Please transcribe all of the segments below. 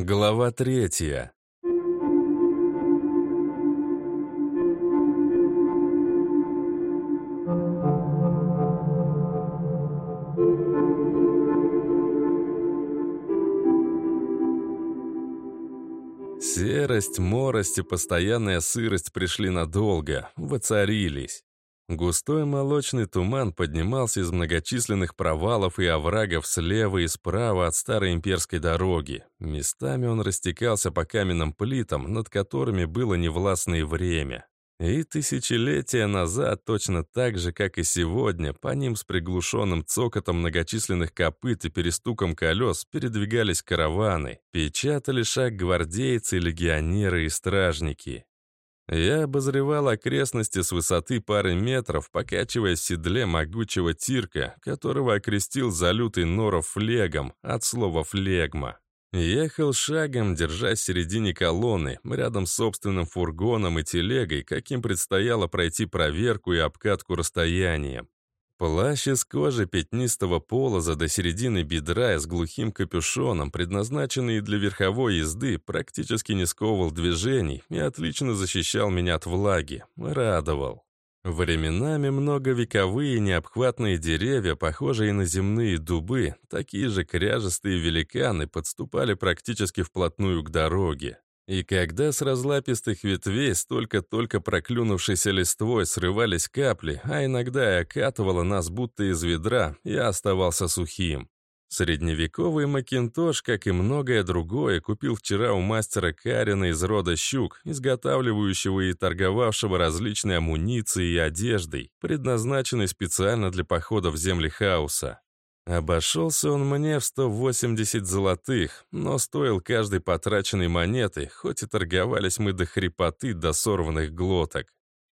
Глава третья. Серость, морость и постоянная сырость пришли надолго, воцарились. Густой молочный туман поднимался из многочисленных провалов и оврагов слева и справа от старой имперской дороги. Местами он растекался по каменным плитам, над которыми было невластное время. И тысячелетия назад, точно так же, как и сегодня, по ним с приглушенным цокотом многочисленных копыт и перестуком колес передвигались караваны, печатали шаг гвардейцы, легионеры и стражники. Я обозревал окрестности с высоты пары метров, покачиваясь в седле могучего тирка, которого окрестил залютый норов флегом, от слова «флегма». Ехал шагом, держась в середине колонны, рядом с собственным фургоном и телегой, каким предстояло пройти проверку и обкатку расстоянием. Плащ из кожи пятнистого полоза до середины бедра с глухим капюшоном, предназначенный для верховой езды, практически не сковывал движений и отлично защищал меня от влаги. Радовал. Временами многовековые необхватные деревья, похожие на земные дубы, такие же кряжестые великаны, подступали практически вплотную к дороге. И когда с разлапистых ветвей столько-только проклюнувшейся листвой срывались капли, а иногда и окатывало нас будто из ведра, я оставался сухим. Средневековый макинтош, как и многое другое, купил вчера у мастера Карина из рода Щук, изготавливающего и торговавшего различной амуницией и одеждой, предназначенной специально для похода в земли хаоса. Обошелся он мне в 180 золотых, но стоил каждой потраченной монеты, хоть и торговались мы до хрипоты, до сорванных глоток.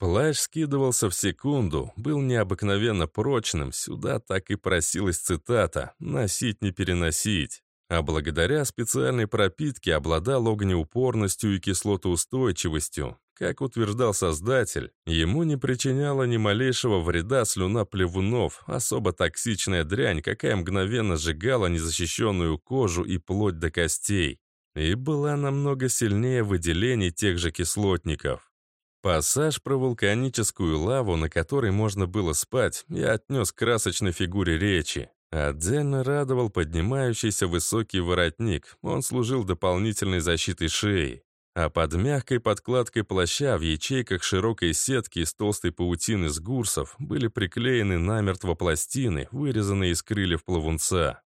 Плащ скидывался в секунду, был необыкновенно прочным, сюда так и просилась цитата «носить не переносить». А благодаря специальной пропитке обладал огнеупорностью и кислотоустойчивостью, как утверждал создатель, ему не причиняла ни малейшего вреда слюна плевунов, особо токсичная дрянь, какая мгновенно сжигала незащищенную кожу и плоть до костей, и была намного сильнее выделений тех же кислотников. Пассаж про вулканическую лаву, на которой можно было спать, я отнес к красочной фигуре речи. Отдельно радовал поднимающийся высокий воротник, он служил дополнительной защитой шеи а под мягкой подкладкой плаща в ячейках широкой сетки из толстой паутины с гурсов были приклеены намертво пластины, вырезанные из крыльев плавунца.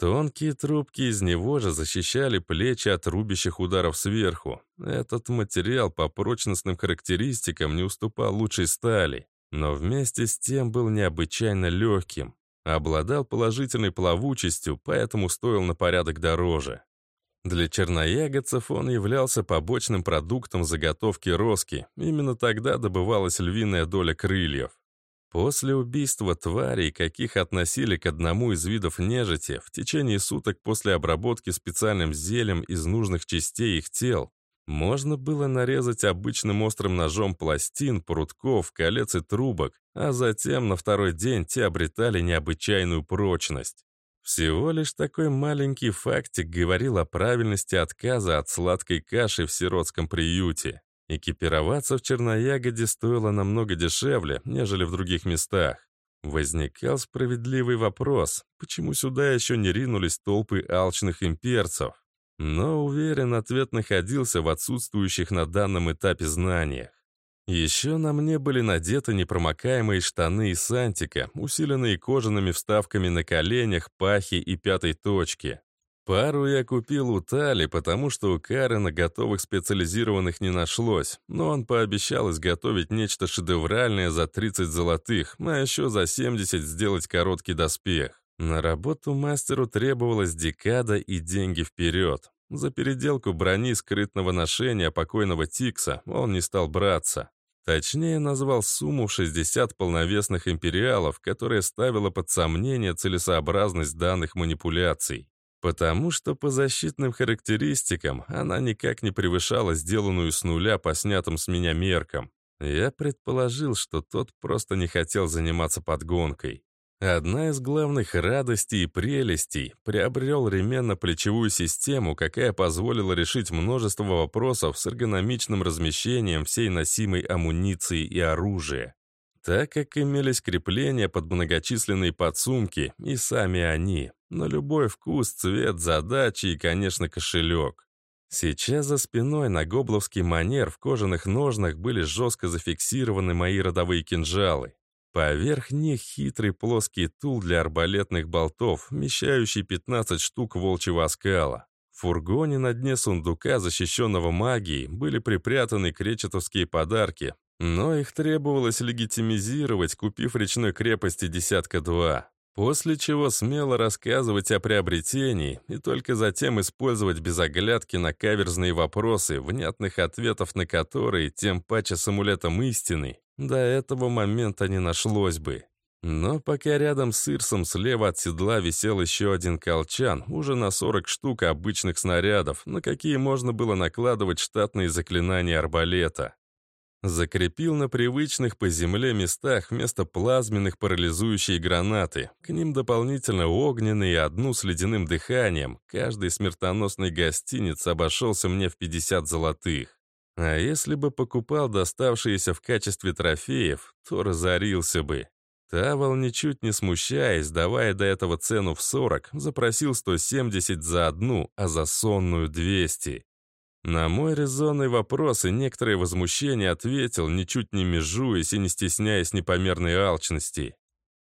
Тонкие трубки из него же защищали плечи от рубящих ударов сверху. Этот материал по прочностным характеристикам не уступал лучшей стали, но вместе с тем был необычайно легким. Обладал положительной плавучестью, поэтому стоил на порядок дороже. Для черноягодцев он являлся побочным продуктом заготовки роски. Именно тогда добывалась львиная доля крыльев. После убийства тварей, каких относили к одному из видов нежити, в течение суток после обработки специальным зелем из нужных частей их тел, можно было нарезать обычным острым ножом пластин, прутков, колец и трубок, а затем на второй день те обретали необычайную прочность. Всего лишь такой маленький фактик говорил о правильности отказа от сладкой каши в сиротском приюте. Экипироваться в Черноягоде стоило намного дешевле, нежели в других местах. Возникал справедливый вопрос, почему сюда еще не ринулись толпы алчных имперцев? Но, уверен, ответ находился в отсутствующих на данном этапе знаниях. Еще на мне были надеты непромокаемые штаны из сантика, усиленные кожаными вставками на коленях, пахе и пятой точке. Пару я купил у Тали, потому что у Карена готовых специализированных не нашлось, но он пообещал изготовить нечто шедевральное за 30 золотых, а еще за 70 сделать короткий доспех. На работу мастеру требовалась декада и деньги вперед. За переделку брони скрытного ношения покойного Тикса он не стал браться. Точнее, назвал сумму в 60 полновесных империалов, которая ставила под сомнение целесообразность данных манипуляций. Потому что по защитным характеристикам она никак не превышала сделанную с нуля по снятым с меня меркам. Я предположил, что тот просто не хотел заниматься подгонкой. Одна из главных радостей и прелестей — приобрел ременно-плечевую систему, какая позволила решить множество вопросов с эргономичным размещением всей носимой амуниции и оружия. Так как имелись крепления под многочисленные подсумки и сами они, на любой вкус, цвет, задачи и, конечно, кошелек. Сейчас за спиной на гобловский манер в кожаных ножнах были жестко зафиксированы мои родовые кинжалы. Поверх них хитрый плоский тул для арбалетных болтов, вмещающий 15 штук волчьего оскала. В фургоне на дне сундука, защищенного магией, были припрятаны кречетовские подарки, но их требовалось легитимизировать, купив речной крепости десятка-два. После чего смело рассказывать о приобретении и только затем использовать без оглядки на каверзные вопросы, внятных ответов на которые, тем паче с амулетом истины, до этого момента не нашлось бы. Но пока рядом с Ирсом слева от седла висел еще один колчан, уже на 40 штук обычных снарядов, на какие можно было накладывать штатные заклинания арбалета. Закрепил на привычных по земле местах вместо плазменных парализующие гранаты. К ним дополнительно огненные и одну с ледяным дыханием. Каждый смертоносный гостиниц обошелся мне в 50 золотых. А если бы покупал доставшиеся в качестве трофеев, то разорился бы. Тавол, ничуть не смущаясь, давая до этого цену в 40, запросил 170 за одну, а за сонную 200. На мой резонный вопрос и некоторые возмущения ответил, ничуть не межуясь и не стесняясь непомерной алчности.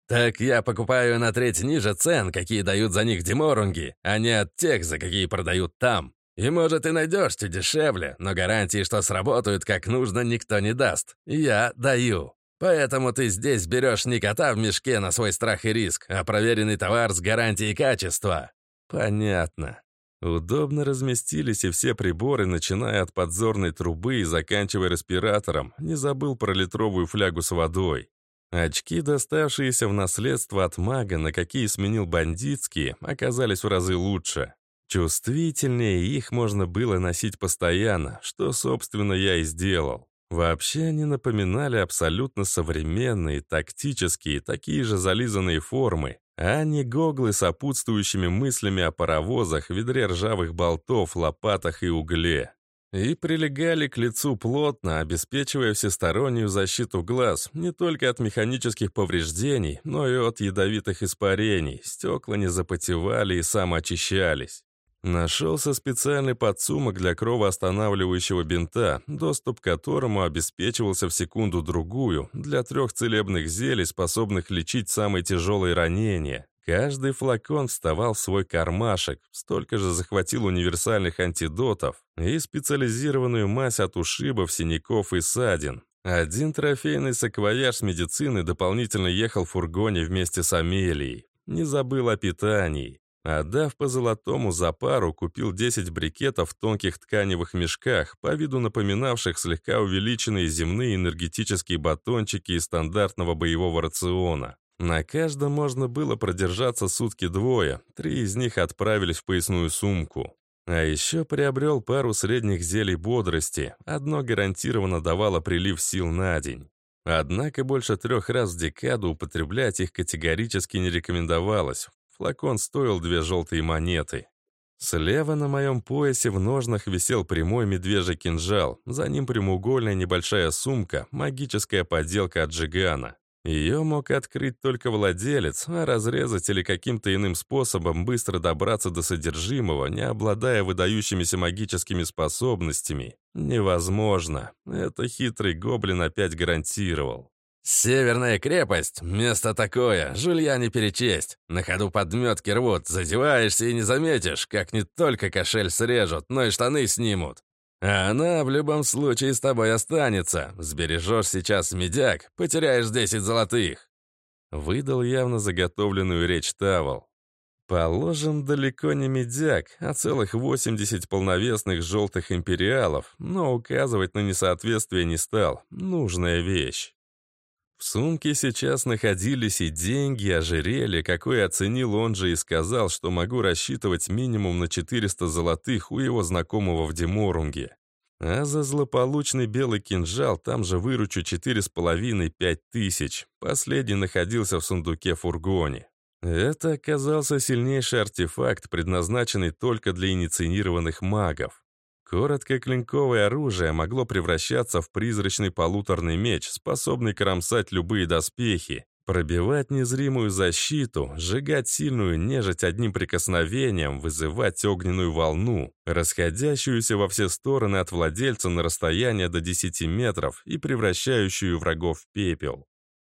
«Так я покупаю на треть ниже цен, какие дают за них деморунги, а не от тех, за какие продают там. И, может, и найдешь ты дешевле, но гарантии, что сработают как нужно, никто не даст. Я даю. Поэтому ты здесь берешь не кота в мешке на свой страх и риск, а проверенный товар с гарантией качества». «Понятно. Удобно разместились и все приборы, начиная от подзорной трубы и заканчивая респиратором. Не забыл про литровую флягу с водой. Очки, доставшиеся в наследство от мага, на какие сменил бандитские, оказались в разы лучше. Чувствительнее их можно было носить постоянно, что, собственно, я и сделал. Вообще они напоминали абсолютно современные, тактические, такие же зализанные формы, а не гоглы сопутствующими мыслями о паровозах, ведре ржавых болтов, лопатах и угле. И прилегали к лицу плотно, обеспечивая всестороннюю защиту глаз не только от механических повреждений, но и от ядовитых испарений, стекла не запотевали и самоочищались. Нашелся специальный подсумок для кровоостанавливающего бинта, доступ к которому обеспечивался в секунду-другую для трех целебных зелий, способных лечить самые тяжелые ранения. Каждый флакон вставал в свой кармашек, столько же захватил универсальных антидотов и специализированную мазь от ушибов, синяков и ссадин. Один трофейный саквояж с медицины дополнительно ехал в фургоне вместе с Амелией. Не забыл о питании. Отдав по золотому за пару, купил 10 брикетов в тонких тканевых мешках, по виду напоминавших слегка увеличенные земные энергетические батончики из стандартного боевого рациона. На каждом можно было продержаться сутки двое, три из них отправились в поясную сумку. А еще приобрел пару средних зелий бодрости, одно гарантированно давало прилив сил на день. Однако больше трех раз в декаду употреблять их категорически не рекомендовалось, Флакон стоил две желтые монеты. Слева на моем поясе в ножнах висел прямой медвежий кинжал, за ним прямоугольная небольшая сумка, магическая подделка от Джигана. Ее мог открыть только владелец, а разрезать или каким-то иным способом быстро добраться до содержимого, не обладая выдающимися магическими способностями, невозможно. Это хитрый гоблин опять гарантировал. «Северная крепость? Место такое, жулья не перечесть. На ходу подметки рвут, задеваешься и не заметишь, как не только кошель срежут, но и штаны снимут. А она в любом случае с тобой останется. Сбережешь сейчас медяк, потеряешь 10 золотых». Выдал явно заготовленную речь Тавол. Положим, далеко не медяк, а целых 80 полновесных желтых империалов, но указывать на несоответствие не стал. Нужная вещь. В сумке сейчас находились и деньги, ожерелье, какое оценил он же и сказал, что могу рассчитывать минимум на 400 золотых у его знакомого в Деморунге. А за злополучный белый кинжал там же выручу четыре с половиной-пять тысяч. Последний находился в сундуке фургоне. Это оказался сильнейший артефакт, предназначенный только для инициированных магов. Коротко клинковое оружие могло превращаться в призрачный полуторный меч, способный кромсать любые доспехи, Пробивать незримую защиту, сжигать сильную нежить одним прикосновением, вызывать огненную волну, расходящуюся во все стороны от владельца на расстояние до 10 метров и превращающую врагов в пепел.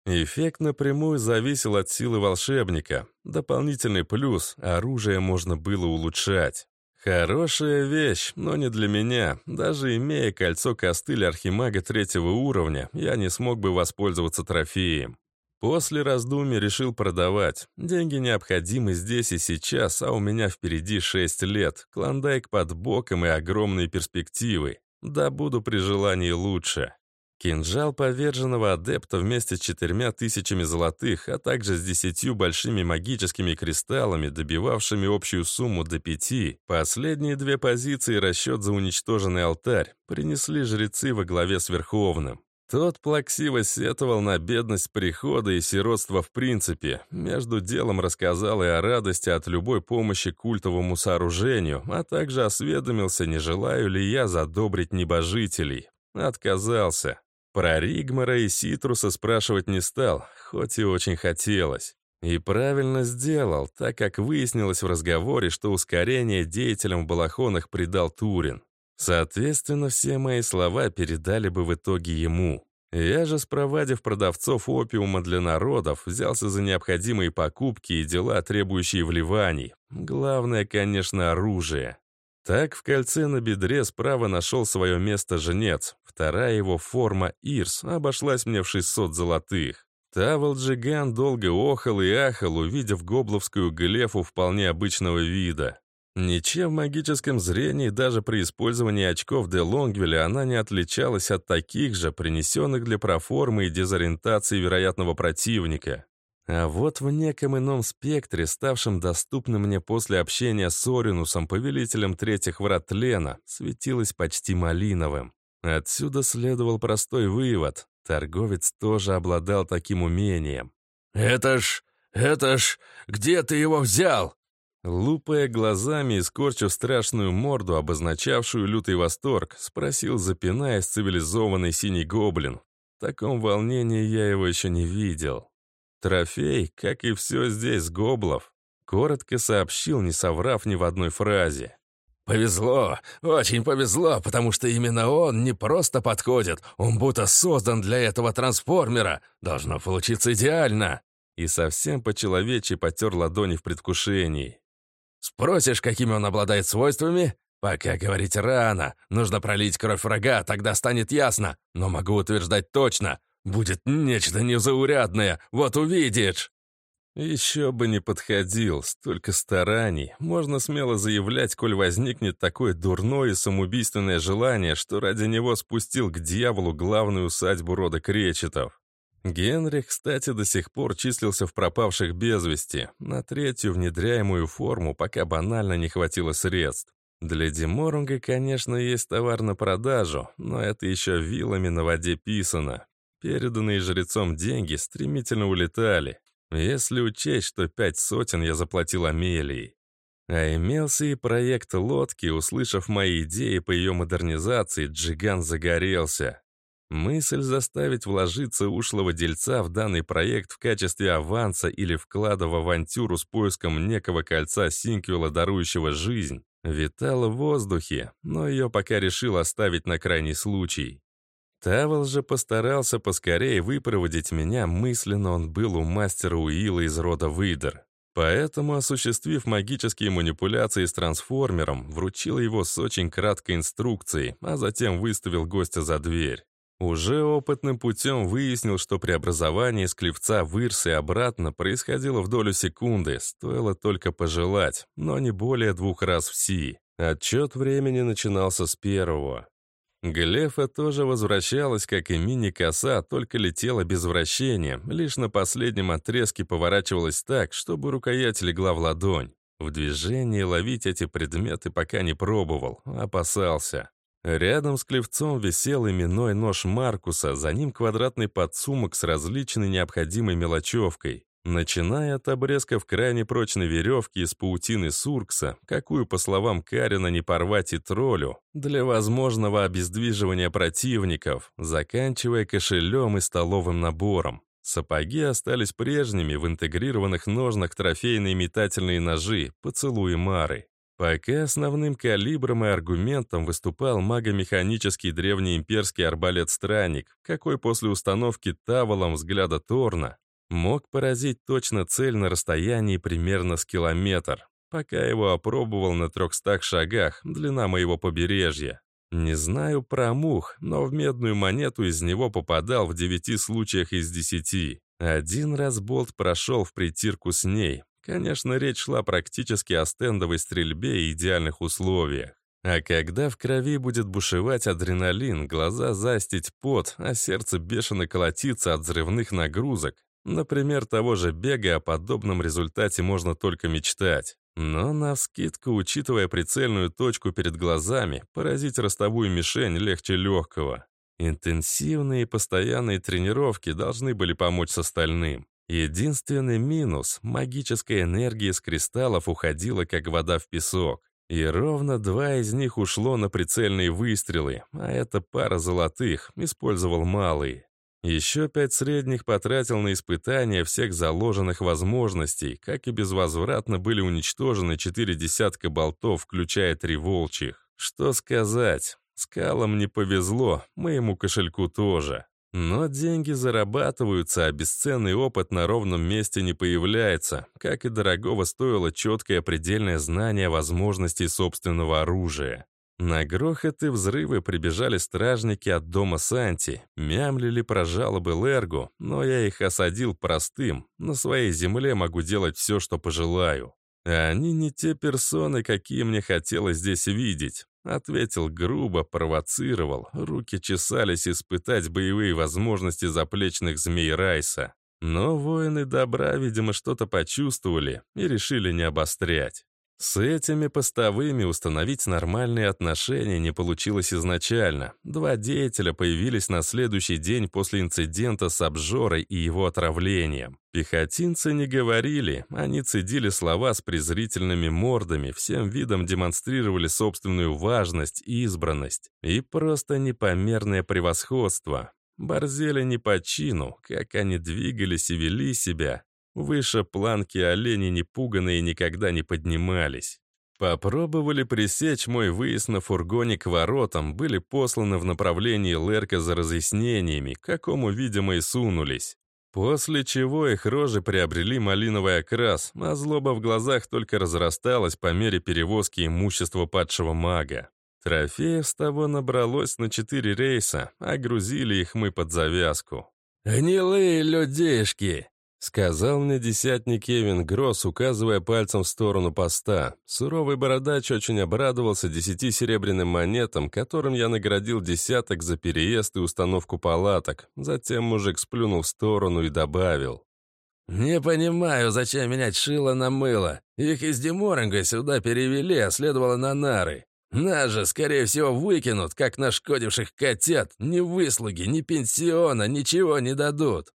Эффект напрямую зависел от силы волшебника. Дополнительный плюс – оружие можно было улучшать. Хорошая вещь, но не для меня. Даже имея кольцо-костыль архимага третьего уровня, я не смог бы воспользоваться трофеем. После раздумий решил продавать. Деньги необходимы здесь и сейчас, а у меня впереди 6 лет, клондайк под боком и огромные перспективы. Да буду при желании лучше. Кинжал поверженного адепта вместе с четырьмя тысячами золотых, а также с десятью большими магическими кристаллами, добивавшими общую сумму до пяти, последние две позиции расчет за уничтоженный алтарь, принесли жрецы во главе с Верховным. Тот плаксиво сетовал на бедность прихода и сиротство в принципе. Между делом рассказал и о радости от любой помощи культовому сооружению, а также осведомился, не желаю ли я задобрить небожителей. Отказался. Про Ригмара и Ситруса спрашивать не стал, хоть и очень хотелось. И правильно сделал, так как выяснилось в разговоре, что ускорение деятелям в балахонах придал Турин. Соответственно, все мои слова передали бы в итоге ему. Я же, спровадив продавцов опиума для народов, взялся за необходимые покупки и дела, требующие вливаний. Главное, конечно, оружие. Так в кольце на бедре справа нашел свое место женец. Вторая его форма Ирс обошлась мне в 600 золотых. Тавол Джиган долго охал и ахал, увидев гобловскую глефу вполне обычного вида. Ничем в магическом зрении даже при использовании очков де Лонгвилля она не отличалась от таких же, принесенных для проформы и дезориентации вероятного противника. А вот в неком ином спектре, ставшем доступным мне после общения с Оринусом, повелителем третьих врат тлена, светилось почти малиновым. Отсюда следовал простой вывод. Торговец тоже обладал таким умением. «Это ж... это ж... где ты его взял?» Лупая глазами и скорчив страшную морду, обозначавшую лютый восторг, спросил, запинаясь, цивилизованный синий гоблин. В таком волнении я его еще не видел. Трофей, как и все здесь, гоблов, коротко сообщил, не соврав ни в одной фразе. «Повезло, очень повезло, потому что именно он не просто подходит, он будто создан для этого трансформера. Должно получиться идеально!» И совсем по-человечьи потер ладони в предвкушении. Спросишь, какими он обладает свойствами? Пока говорить рано. Нужно пролить кровь врага, тогда станет ясно. Но могу утверждать точно. Будет нечто незаурядное, вот увидишь. Еще бы не подходил, столько стараний. Можно смело заявлять, коль возникнет такое дурное и самоубийственное желание, что ради него спустил к дьяволу главную усадьбу рода Кречетов. Генрих, кстати, до сих пор числился в пропавших без вести, на третью внедряемую форму, пока банально не хватило средств. Для Деморунга, конечно, есть товар на продажу, но это еще вилами на воде писано. Переданные жрецом деньги стремительно улетали, если учесть, что пять сотен я заплатил Амелии. А имелся и проект лодки, услышав мои идеи по ее модернизации, Джиган загорелся. Мысль заставить вложиться ушлого дельца в данный проект в качестве аванса или вклада в авантюру с поиском некого кольца Синквела, дарующего жизнь, витала в воздухе, но ее пока решил оставить на крайний случай. Тавол же постарался поскорее выпроводить меня, мысленно он был у мастера Уилла из рода Выдер. Поэтому, осуществив магические манипуляции с трансформером, вручил его с очень краткой инструкцией, а затем выставил гостя за дверь. Уже опытным путем выяснил, что преобразование из клевца в Ирс и обратно происходило в долю секунды, стоило только пожелать, но не более двух раз в Си. Отчет времени начинался с первого. Глефа тоже возвращалась, как и мини-коса, только летела без вращения, лишь на последнем отрезке поворачивалась так, чтобы рукоять легла в ладонь. В движении ловить эти предметы пока не пробовал, опасался. Рядом с клевцом висел именной нож Маркуса, за ним квадратный подсумок с различной необходимой мелочевкой. Начиная от обрезков крайне прочной веревки из паутины суркса, какую, по словам Карина, не порвать и троллю, для возможного обездвиживания противников, заканчивая кошелем и столовым набором. Сапоги остались прежними, в интегрированных ножнах трофейные метательные ножи, поцелуи Мары. Пока основным калибром и аргументом выступал магомеханический древнеимперский арбалет-странник, какой после установки таволом взгляда Торна мог поразить точно цель на расстоянии примерно с километр, пока его опробовал на трехстах шагах, длина моего побережья. Не знаю про мух, но в медную монету из него попадал в девяти случаях из десяти. Один раз болт прошел в притирку с ней. Конечно, речь шла практически о стендовой стрельбе и идеальных условиях. А когда в крови будет бушевать адреналин, глаза застить пот, а сердце бешено колотиться от взрывных нагрузок, например, того же бега, о подобном результате можно только мечтать. Но навскидку, учитывая прицельную точку перед глазами, поразить ростовую мишень легче легкого. Интенсивные и постоянные тренировки должны были помочь с остальным. Единственный минус — магическая энергия из кристаллов уходила, как вода в песок. И ровно два из них ушло на прицельные выстрелы, а эта пара золотых использовал малые. Еще пять средних потратил на испытания всех заложенных возможностей, как и безвозвратно были уничтожены четыре десятка болтов, включая три волчьих. Что сказать? Скалам не повезло, моему кошельку тоже. Но деньги зарабатываются, а бесценный опыт на ровном месте не появляется, как и дорогого стоило четкое предельное знание возможностей собственного оружия. На грохот и взрывы прибежали стражники от дома Санти, мямлили про жалобы Лергу, но я их осадил простым, на своей земле могу делать все, что пожелаю. Они не те персоны, какие мне хотелось здесь видеть. Ответил грубо, провоцировал, руки чесались испытать боевые возможности заплечных змей Райса. Но воины добра, видимо, что-то почувствовали и решили не обострять. С этими постовыми установить нормальные отношения не получилось изначально. Два деятеля появились на следующий день после инцидента с обжорой и его отравлением. Пехотинцы не говорили, они цедили слова с презрительными мордами, всем видом демонстрировали собственную важность и избранность. И просто непомерное превосходство. Борзели не по чину, как они двигались и вели себя, Выше планки олени непуганные никогда не поднимались. Попробовали пресечь мой выезд на фургоне к воротам, были посланы в направлении Лерка за разъяснениями, какому, видимо, и сунулись. После чего их рожи приобрели малиновый окрас, а злоба в глазах только разрасталась по мере перевозки имущества падшего мага. Трофеев с того набралось на четыре рейса, а грузили их мы под завязку. «Гнилые людишки!» Сказал мне десятник Кевин Гросс, указывая пальцем в сторону поста. Суровый бородач очень обрадовался десяти серебряным монетам, которым я наградил десяток за переезд и установку палаток. Затем мужик сплюнул в сторону и добавил. «Не понимаю, зачем менять шило на мыло. Их из Деморинга сюда перевели, а следовало на нары. Нас же, скорее всего, выкинут, как нашкодивших котят. Ни выслуги, ни пенсиона, ничего не дадут».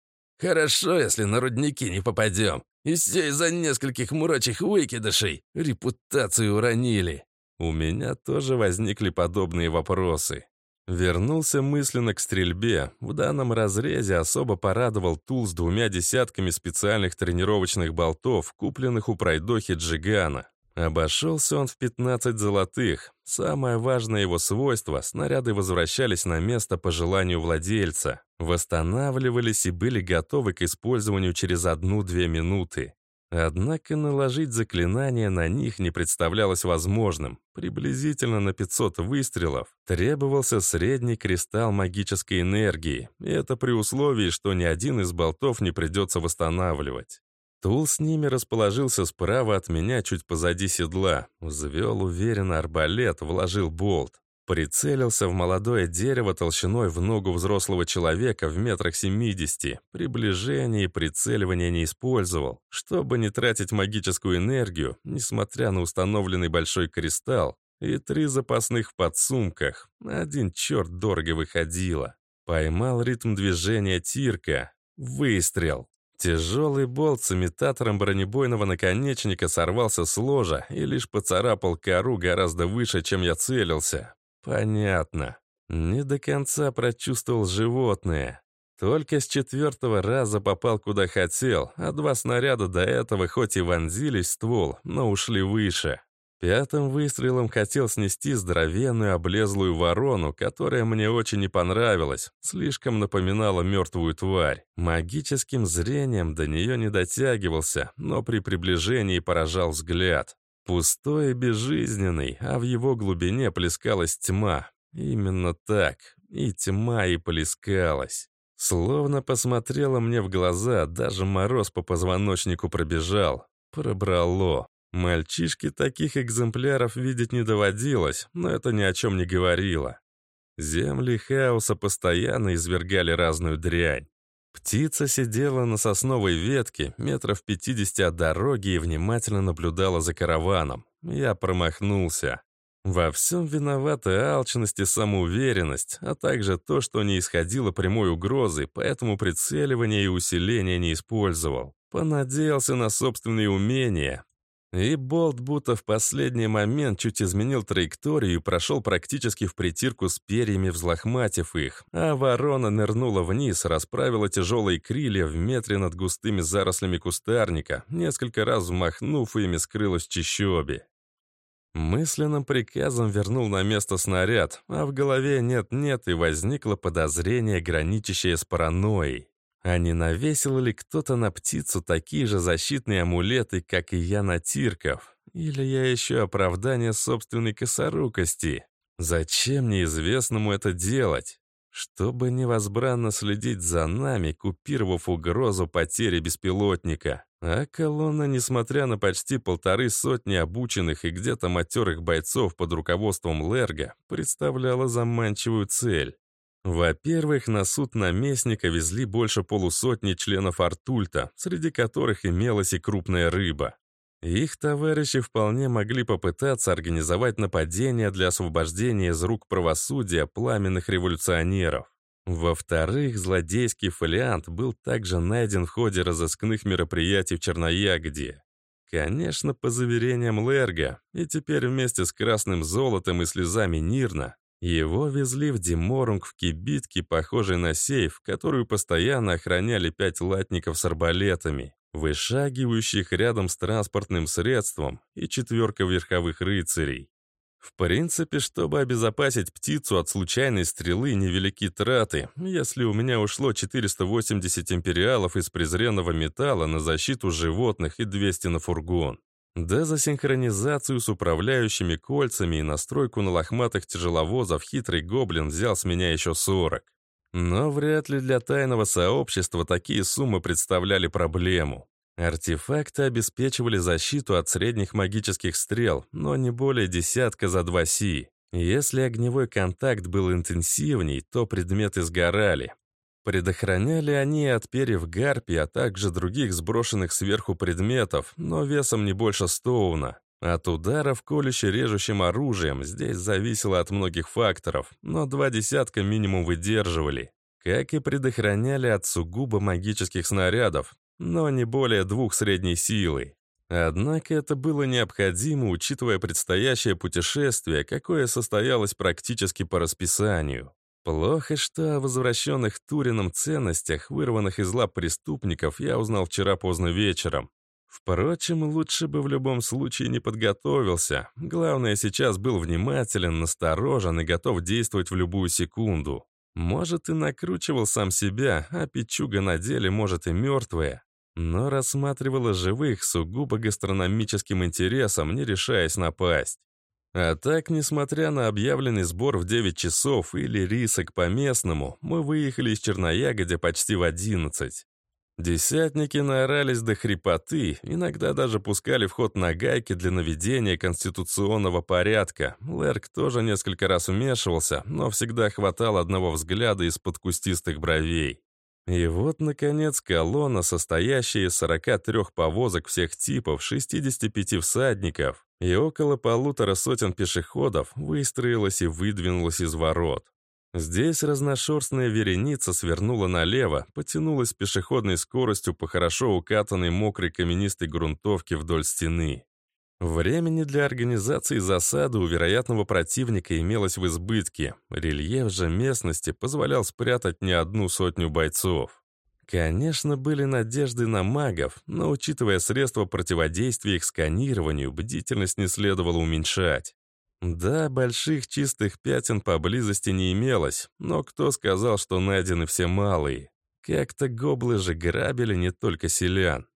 Хорошо, если на рудники не попадем. И все из-за нескольких мурочих выкидышей. Репутацию уронили. У меня тоже возникли подобные вопросы. Вернулся мысленно к стрельбе. В данном разрезе особо порадовал тул с двумя десятками специальных тренировочных болтов, купленных у пройдохи Джигана. Обошелся он в 15 золотых. Самое важное его свойство — снаряды возвращались на место по желанию владельца, восстанавливались и были готовы к использованию через одну-две минуты. Однако наложить заклинание на них не представлялось возможным. Приблизительно на 500 выстрелов требовался средний кристалл магической энергии, и это при условии, что ни один из болтов не придется восстанавливать. Тул с ними расположился справа от меня, чуть позади седла. Взвел уверенно арбалет, вложил болт. Прицелился в молодое дерево толщиной в ногу взрослого человека в метрах семидесяти. Приближение и прицеливание не использовал. Чтобы не тратить магическую энергию, несмотря на установленный большой кристалл, и три запасных в подсумках. Один черт дорого выходило. Поймал ритм движения Тирка. Выстрел. Тяжелый болт с имитатором бронебойного наконечника сорвался с ложа и лишь поцарапал кору гораздо выше, чем я целился. Понятно. Не до конца прочувствовал животное. Только с четвертого раза попал куда хотел, а два снаряда до этого хоть и вонзились в ствол, но ушли выше. Пятым выстрелом хотел снести здоровенную облезлую ворону, которая мне очень не понравилась, слишком напоминала мертвую тварь. Магическим зрением до нее не дотягивался, но при приближении поражал взгляд. Пустой и безжизненный, а в его глубине плескалась тьма. Именно так. И тьма и плескалась. Словно посмотрела мне в глаза, даже мороз по позвоночнику пробежал. Пробрало. Мальчишке таких экземпляров видеть не доводилось, но это ни о чем не говорило. Земли хаоса постоянно извергали разную дрянь. Птица сидела на сосновой ветке, метров пятидесяти от дороги и внимательно наблюдала за караваном. Я промахнулся. Во всем виновата алчность и самоуверенность, а также то, что не исходило прямой угрозы, поэтому прицеливание и усиление не использовал. Понадеялся на собственные умения. И болт будто в последний момент чуть изменил траекторию и прошел практически в притирку с перьями, взлохматив их, а ворона нырнула вниз, расправила тяжелые крылья в метре над густыми зарослями кустарника, несколько раз взмахнув ими скрылась в чащобе. Мысленным приказом вернул на место снаряд, а в голове нет-нет и возникло подозрение, граничащее с паранойей. А не навесил ли кто-то на птицу такие же защитные амулеты, как и я на тирков? Или я еще оправдание собственной косорукости? Зачем неизвестному это делать? Чтобы невозбранно следить за нами, купировав угрозу потери беспилотника. А колонна, несмотря на почти полторы сотни обученных и где-то матерых бойцов под руководством Лерга, представляла заманчивую цель. Во-первых, на суд наместника везли больше полусотни членов Артульта, среди которых имелась и крупная рыба. Их товарищи вполне могли попытаться организовать нападение для освобождения из рук правосудия пламенных революционеров. Во-вторых, злодейский фолиант был также найден в ходе разыскных мероприятий в Черноягоде. Конечно, по заверениям Лерга, и теперь вместе с красным золотом и слезами Нирна, его везли в Диморунг в кибитке, похожей на сейф, которую постоянно охраняли пять латников с арбалетами, вышагивающих рядом с транспортным средством и четверка верховых рыцарей. В принципе, чтобы обезопасить птицу от случайной стрелы, невелики траты, если у меня ушло 480 империалов из презренного металла на защиту животных и 200 на фургон. Да за синхронизацию с управляющими кольцами и настройку на лохматых тяжеловозов хитрый гоблин взял с меня еще 40. Но вряд ли для тайного сообщества такие суммы представляли проблему. Артефакты обеспечивали защиту от средних магических стрел, но не более десятка за два си. Если огневой контакт был интенсивней, то предметы сгорали. Предохраняли они от перьев гарпи, а также других сброшенных сверху предметов, но весом не больше стоуна. От ударов колюще-режущим оружием здесь зависело от многих факторов, но два десятка минимум выдерживали. Как и предохраняли от сугубо магических снарядов, но не более двух средней силы. Однако это было необходимо, учитывая предстоящее путешествие, какое состоялось практически по расписанию. Плохо, что о возвращенных Турином ценностях, вырванных из лап преступников, я узнал вчера поздно вечером. Впрочем, лучше бы в любом случае не подготовился. Главное, сейчас был внимателен, насторожен и готов действовать в любую секунду. Может, и накручивал сам себя, а печуга на деле, может, и мертвая. Но рассматривала живых сугубо гастрономическим интересом, не решаясь напасть. А так, несмотря на объявленный сбор в 9 часов или рисок по местному, мы выехали из Черноягодя почти в 11. Десятники наорались до хрипоты, иногда даже пускали в ход нагайки для наведения конституционного порядка. Лерк тоже несколько раз вмешивался, но всегда хватало одного взгляда из-под кустистых бровей. И вот, наконец, колонна, состоящая из 43 повозок всех типов, 65 всадников, и около полутора сотен пешеходов выстроилась и выдвинулась из ворот. Здесь разношерстная вереница свернула налево, потянулась пешеходной скоростью по хорошо укатанной мокрой каменистой грунтовке вдоль стены. Времени для организации засады у вероятного противника имелось в избытке. Рельеф же местности позволял спрятать не одну сотню бойцов. Конечно, были надежды на магов, но, учитывая средства противодействия их сканированию, бдительность не следовало уменьшать. Да, больших чистых пятен поблизости не имелось, но кто сказал, что найдены все малые? Как-то гоблы же грабили не только селян.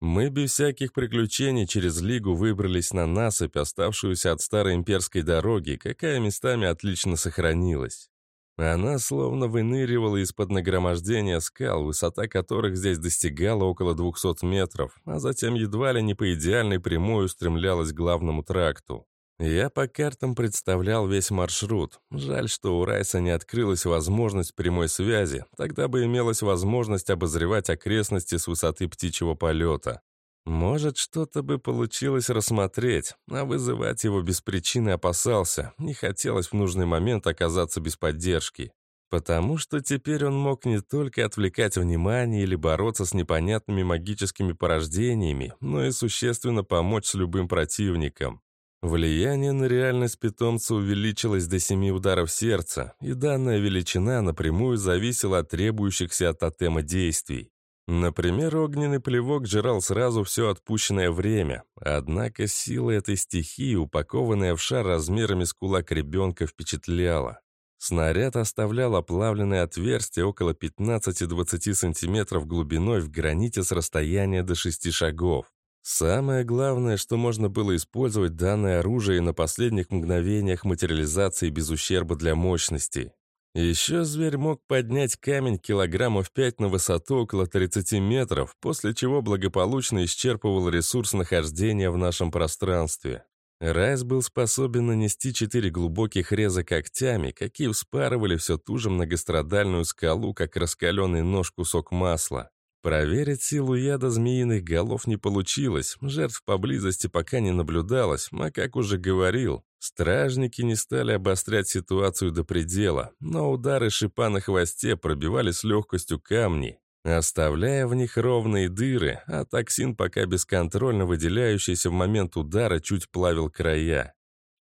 Мы без всяких приключений через Лигу выбрались на насыпь, оставшуюся от старой имперской дороги, какая местами отлично сохранилась. Она словно выныривала из-под нагромождения скал, высота которых здесь достигала около 200 метров, а затем едва ли не по идеальной прямой устремлялась к главному тракту. Я по картам представлял весь маршрут. Жаль, что у Райса не открылась возможность прямой связи, тогда бы имелась возможность обозревать окрестности с высоты птичьего полета. Может, что-то бы получилось рассмотреть, а вызывать его без причины опасался, не хотелось в нужный момент оказаться без поддержки. Потому что теперь он мог не только отвлекать внимание или бороться с непонятными магическими порождениями, но и существенно помочь с любым противником. Влияние на реальность питомца увеличилось до семи ударов сердца, и данная величина напрямую зависела от требующихся от тотема действий. Например, огненный плевок жрал сразу все отпущенное время, однако сила этой стихии, упакованная в шар размерами с кулак ребенка, впечатляла. Снаряд оставлял оплавленное отверстие около 15-20 сантиметров глубиной в граните с расстояния до 6 шагов. Самое главное, что можно было использовать данное оружие на последних мгновениях материализации без ущерба для мощности. Еще зверь мог поднять камень килограммов 5 на высоту около 30 метров, после чего благополучно исчерпывал ресурс нахождения в нашем пространстве. Райс был способен нанести четыре глубоких реза когтями, какие вспарывали все ту же многострадальную скалу, как раскаленный нож кусок масла. Проверить силу яда змеиных голов не получилось, жертв поблизости пока не наблюдалось, а как уже говорил, Стражники не стали обострять ситуацию до предела, но удары шипа на хвосте пробивали с легкостью камни, оставляя в них ровные дыры, а токсин, пока бесконтрольно выделяющийся в момент удара, чуть плавил края.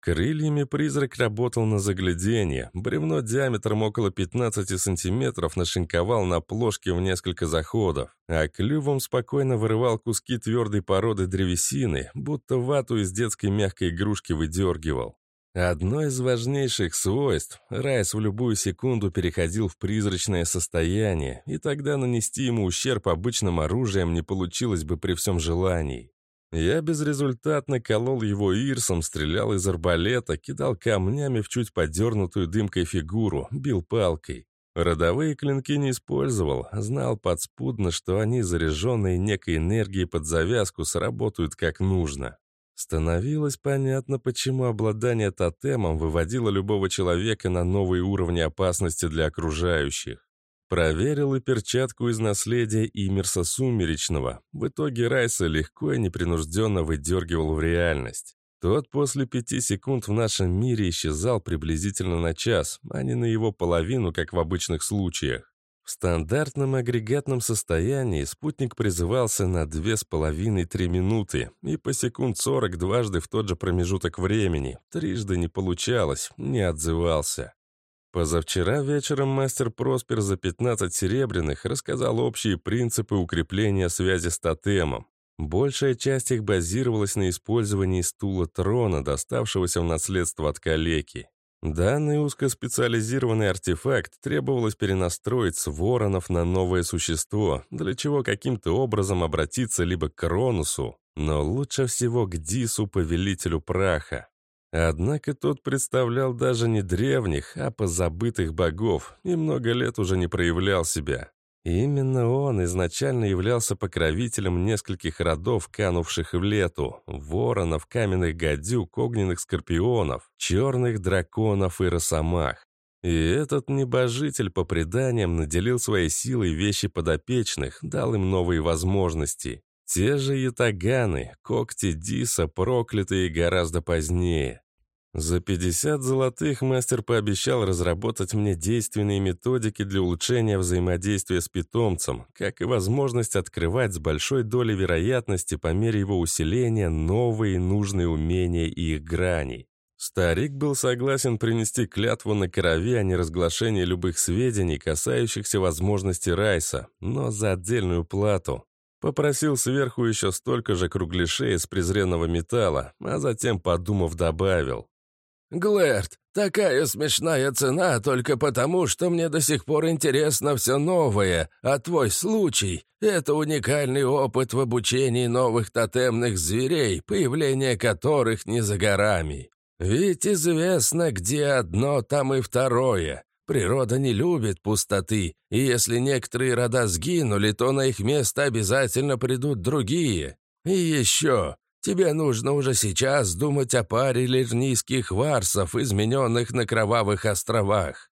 Крыльями призрак работал на заглядение. Бревно диаметром около 15 сантиметров нашинковал на плошке в несколько заходов, а клювом спокойно вырывал куски твердой породы древесины, будто вату из детской мягкой игрушки выдергивал. Одно из важнейших свойств — Райс в любую секунду переходил в призрачное состояние, и тогда нанести ему ущерб обычным оружием не получилось бы при всем желании. Я безрезультатно колол его ирсом, стрелял из арбалета, кидал камнями в чуть подернутую дымкой фигуру, бил палкой. Родовые клинки не использовал, знал подспудно, что они, заряженные некой энергией под завязку, сработают как нужно. Становилось понятно, почему обладание тотемом выводило любого человека на новые уровни опасности для окружающих. Проверил и перчатку из наследия Имерса Сумеречного. В итоге Райса легко и непринужденно выдергивал в реальность. Тот после пяти секунд в нашем мире исчезал приблизительно на час, а не на его половину, как в обычных случаях. В стандартном агрегатном состоянии спутник призывался на 2,5-3 минуты и по секунд 40 дважды в тот же промежуток времени. Трижды не получалось, не отзывался. Позавчера вечером мастер Проспер за 15 серебряных рассказал общие принципы укрепления связи с тотемом. Большая часть их базировалась на использовании стула трона, доставшегося в наследство от калеки. Данный узкоспециализированный артефакт требовалось перенастроить с воронов на новое существо, для чего каким-то образом обратиться либо к Кронусу, но лучше всего к Дису, повелителю праха. Однако тот представлял даже не древних, а позабытых богов и много лет уже не проявлял себя. Именно он изначально являлся покровителем нескольких родов, канувших в лету — воронов, каменных гадюк, огненных скорпионов, черных драконов и росомах. И этот небожитель, по преданиям, наделил своей силой вещи подопечных, дал им новые возможности. Те же ятаганы, когти Диса, проклятые гораздо позднее. За 50 золотых мастер пообещал разработать мне действенные методики для улучшения взаимодействия с питомцем, как и возможность открывать с большой долей вероятности по мере его усиления новые нужные умения и их грани. Старик был согласен принести клятву на крови о неразглашении любых сведений, касающихся возможности Райса, но за отдельную плату. Попросил сверху еще столько же кругляшей из презренного металла, а затем, подумав, добавил. «Глэрт, такая смешная цена только потому, что мне до сих пор интересно все новое, а твой случай — это уникальный опыт в обучении новых тотемных зверей, появление которых не за горами. Ведь известно, где одно, там и второе. Природа не любит пустоты, и если некоторые рода сгинули, то на их место обязательно придут другие. И еще, тебе нужно уже сейчас думать о паре лирнийских варсов, измененных на Кровавых островах».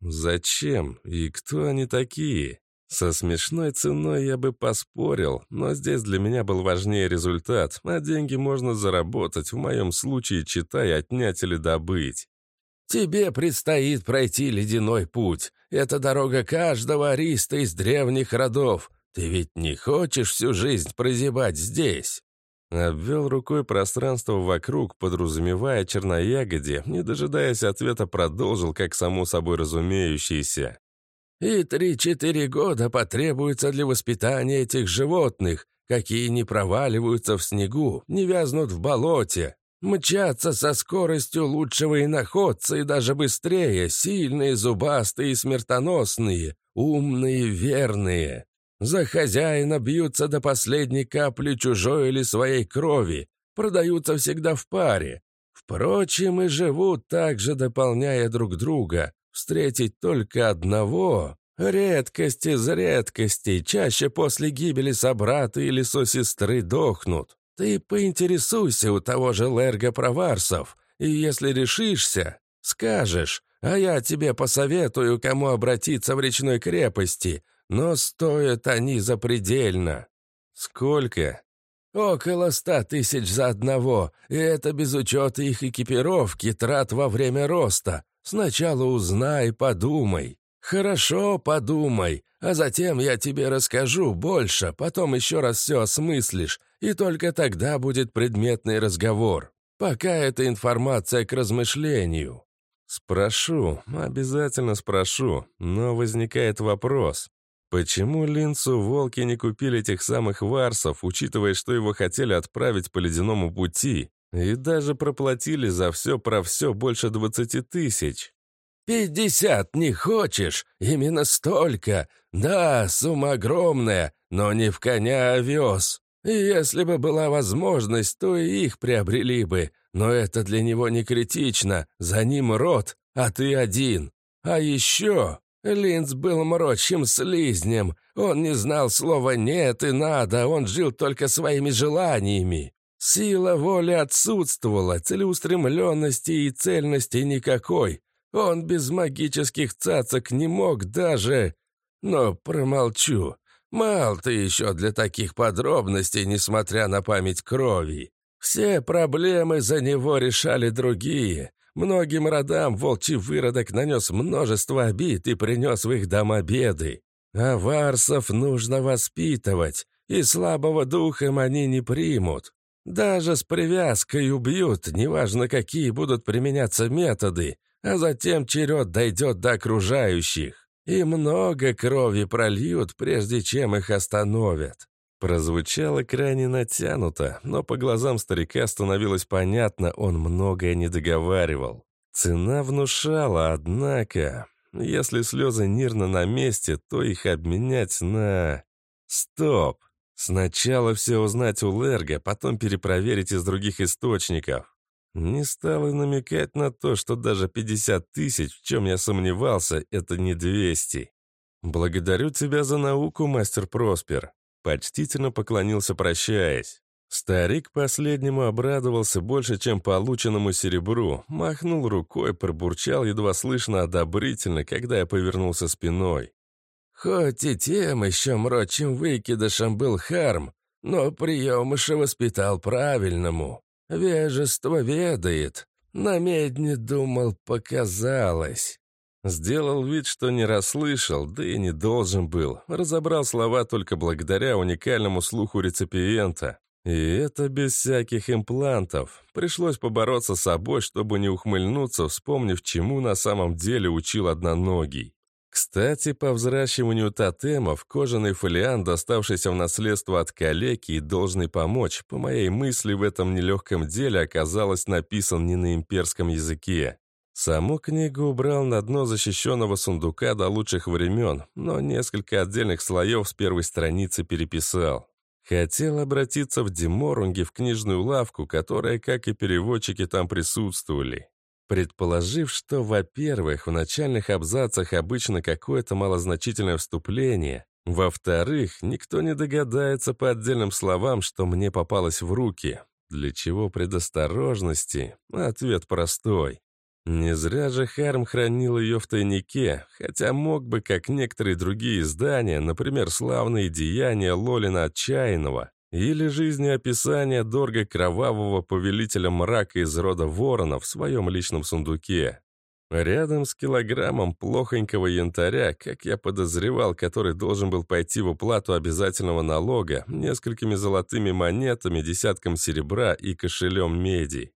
«Зачем? И кто они такие?» Со смешной ценой я бы поспорил, но здесь для меня был важнее результат, а деньги можно заработать, в моем случае читай, отнять или добыть. Тебе предстоит пройти ледяной путь. Это дорога каждого ариста из древних родов. Ты ведь не хочешь всю жизнь прозябать здесь?» Обвел рукой пространство вокруг, подразумевая черноягоде, не дожидаясь ответа, продолжил, как само собой разумеющийся. «И три-четыре года потребуется для воспитания этих животных, какие не проваливаются в снегу, не вязнут в болоте, Мчаться со скоростью лучшего иноходца и даже быстрее, сильные, зубастые и смертоносные, умные, верные. За хозяина бьются до последней капли чужой или своей крови, продаются всегда в паре. Впрочем, и живут также, дополняя друг друга. Встретить только одного — редкость из редкостей, чаще после гибели собрата или сестры дохнут. Ты поинтересуйся у того же Лерга Проварсов, и если решишься, скажешь, а я тебе посоветую, кому обратиться в речной крепости, но стоят они запредельно». «Сколько?» «Около ста тысяч за одного, и это без учета их экипировки, трат во время роста. Сначала узнай, подумай. Хорошо, подумай, а затем я тебе расскажу больше, потом еще раз все осмыслишь, и только тогда будет предметный разговор. Пока это информация к размышлению». «Спрошу, обязательно спрошу, но возникает вопрос. Почему Линцу волки не купили тех самых варсов, учитывая, что его хотели отправить по ледяному пути, и даже проплатили за все про все больше двадцати тысяч?» «Пятьдесят не хочешь? Именно столько. Да, сумма огромная, но не в коня, а вез. И если бы была возможность, то и их приобрели бы. Но это для него не критично. За ним рот, а ты один. А еще Линц был мрочим слизнем. Он не знал слова «нет» и «надо», он жил только своими желаниями. Сила воли отсутствовала, целеустремленности и цельности никакой. Он без магических цацок не мог даже... Но промолчу. Мал ты еще для таких подробностей, несмотря на память крови. Все проблемы за него решали другие. Многим родам волчий выродок нанес множество обид и принес в их дома беды. А варсов нужно воспитывать, и слабого духом они не примут. Даже с привязкой убьют, неважно, какие будут применяться методы, а затем черед дойдет до окружающих. И много крови прольют, прежде чем их остановят». Прозвучало крайне натянуто, но по глазам старика становилось понятно, он многое не договаривал. Цена внушала, однако, если слезы Нирна на месте, то их обменять на... Стоп! Сначала все узнать у Лерга, потом перепроверить из других источников. Не стал и намекать на то, что даже 50 тысяч, в чем я сомневался, это не 200. «Благодарю тебя за науку, мастер Проспер», — почтительно поклонился, прощаясь. Старик последнему обрадовался больше, чем полученному серебру, махнул рукой, пробурчал едва слышно одобрительно, когда я повернулся спиной. «Хоть и тем еще мрочим выкидышем был Харм, но приемыша воспитал правильному. Вежество ведает. На медне думал, показалось. Сделал вид, что не расслышал, да и не должен был. Разобрал слова только благодаря уникальному слуху реципиента. И это без всяких имплантов. Пришлось побороться с собой, чтобы не ухмыльнуться, вспомнив, чему на самом деле учил одноногий. Кстати, по взращиванию тотемов, кожаный фолиант, доставшийся в наследство от калеки и должный помочь, по моей мысли, в этом нелегком деле оказалось написан не на имперском языке. Саму книгу убрал на дно защищенного сундука до лучших времен, но несколько отдельных слоев с первой страницы переписал. Хотел обратиться в Деморунге в книжную лавку, которая, как и переводчики, там присутствовали. Предположив, что, во-первых, в начальных абзацах обычно какое-то малозначительное вступление, во-вторых, никто не догадается по отдельным словам, что мне попалось в руки. Для чего предосторожности? Ответ простой. Не зря же Харм хранил ее в тайнике, хотя мог бы, как некоторые другие издания, например, «Славные деяния» Лолина Отчаянного или жизнеописание Дорга Кровавого Повелителя Мрака из рода Ворона в своем личном сундуке. Рядом с килограммом плохонького янтаря, как я подозревал, который должен был пойти в уплату обязательного налога, несколькими золотыми монетами, десятком серебра и кошелем меди.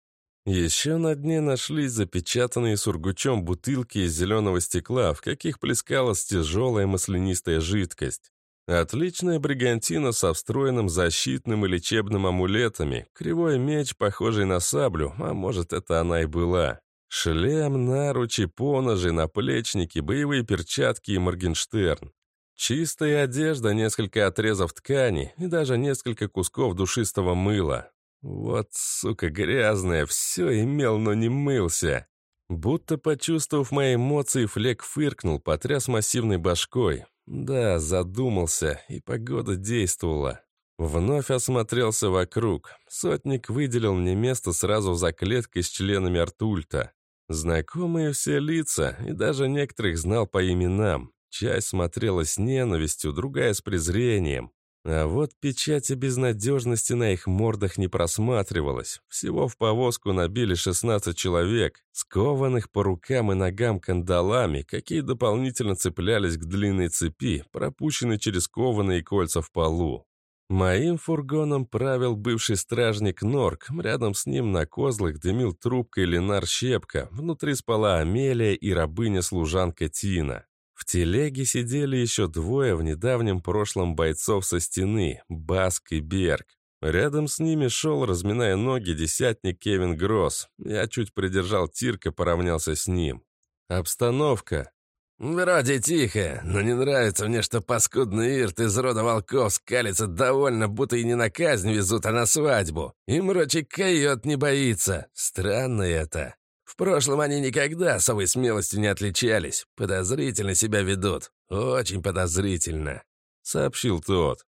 Еще на дне нашлись запечатанные сургучом бутылки из зеленого стекла, в каких плескалась тяжелая маслянистая жидкость. Отличная бригантина со встроенным защитным и лечебным амулетами, кривой меч, похожий на саблю, а может, это она и была. Шлем, наручи, поножи, наплечники, боевые перчатки и Моргенштерн. Чистая одежда, несколько отрезов ткани и даже несколько кусков душистого мыла. Вот, сука, грязная, все имел, но не мылся. Будто почувствовав мои эмоции, Флек фыркнул, потряс массивной башкой. Да, задумался, и погода действовала. Вновь осмотрелся вокруг. Сотник выделил мне место сразу за клеткой с членами Артульта. Знакомые все лица, и даже некоторых знал по именам. Часть смотрела с ненавистью, другая с презрением. А вот печати безнадежности на их мордах не просматривалось. Всего в повозку набили 16 человек, скованных по рукам и ногам кандалами, какие дополнительно цеплялись к длинной цепи, пропущенной через кованые кольца в полу. Моим фургоном правил бывший стражник Норк, рядом с ним на козлах дымил трубкой Ленар Щепка, внутри спала Амелия и рабыня-служанка Тина. В телеге сидели еще двое в недавнем прошлом бойцов со стены, Баск и Берг. Рядом с ними шел, разминая ноги, десятник Кевин Гросс. Я чуть придержал Тирка, поравнялся с ним. Обстановка. «Вроде тихо, но не нравится мне, что паскудный Ирт из рода волков скалится довольно, будто и не на казнь везут, а на свадьбу. И мрочик койот не боится. Странно это». В прошлом они никогда особой смелостью не отличались. Подозрительно себя ведут. Очень подозрительно», — сообщил тот.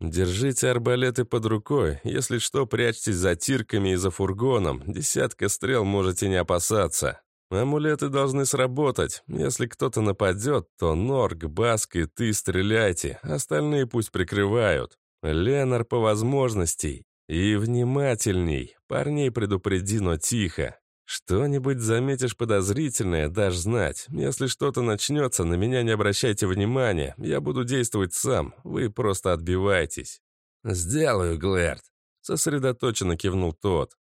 «Держите арбалеты под рукой. Если что, прячьтесь за тирками и за фургоном. Десятка стрел можете не опасаться. Амулеты должны сработать. Если кто-то нападет, то Норг, Баск и ты стреляйте. Остальные пусть прикрывают. Ленар по возможностей. И внимательней. Парней предупреди, но тихо. «Что-нибудь заметишь подозрительное, дашь знать. Если что-то начнется, на меня не обращайте внимания. Я буду действовать сам. Вы просто отбивайтесь». «Сделаю, Глэрд», — сосредоточенно кивнул тот.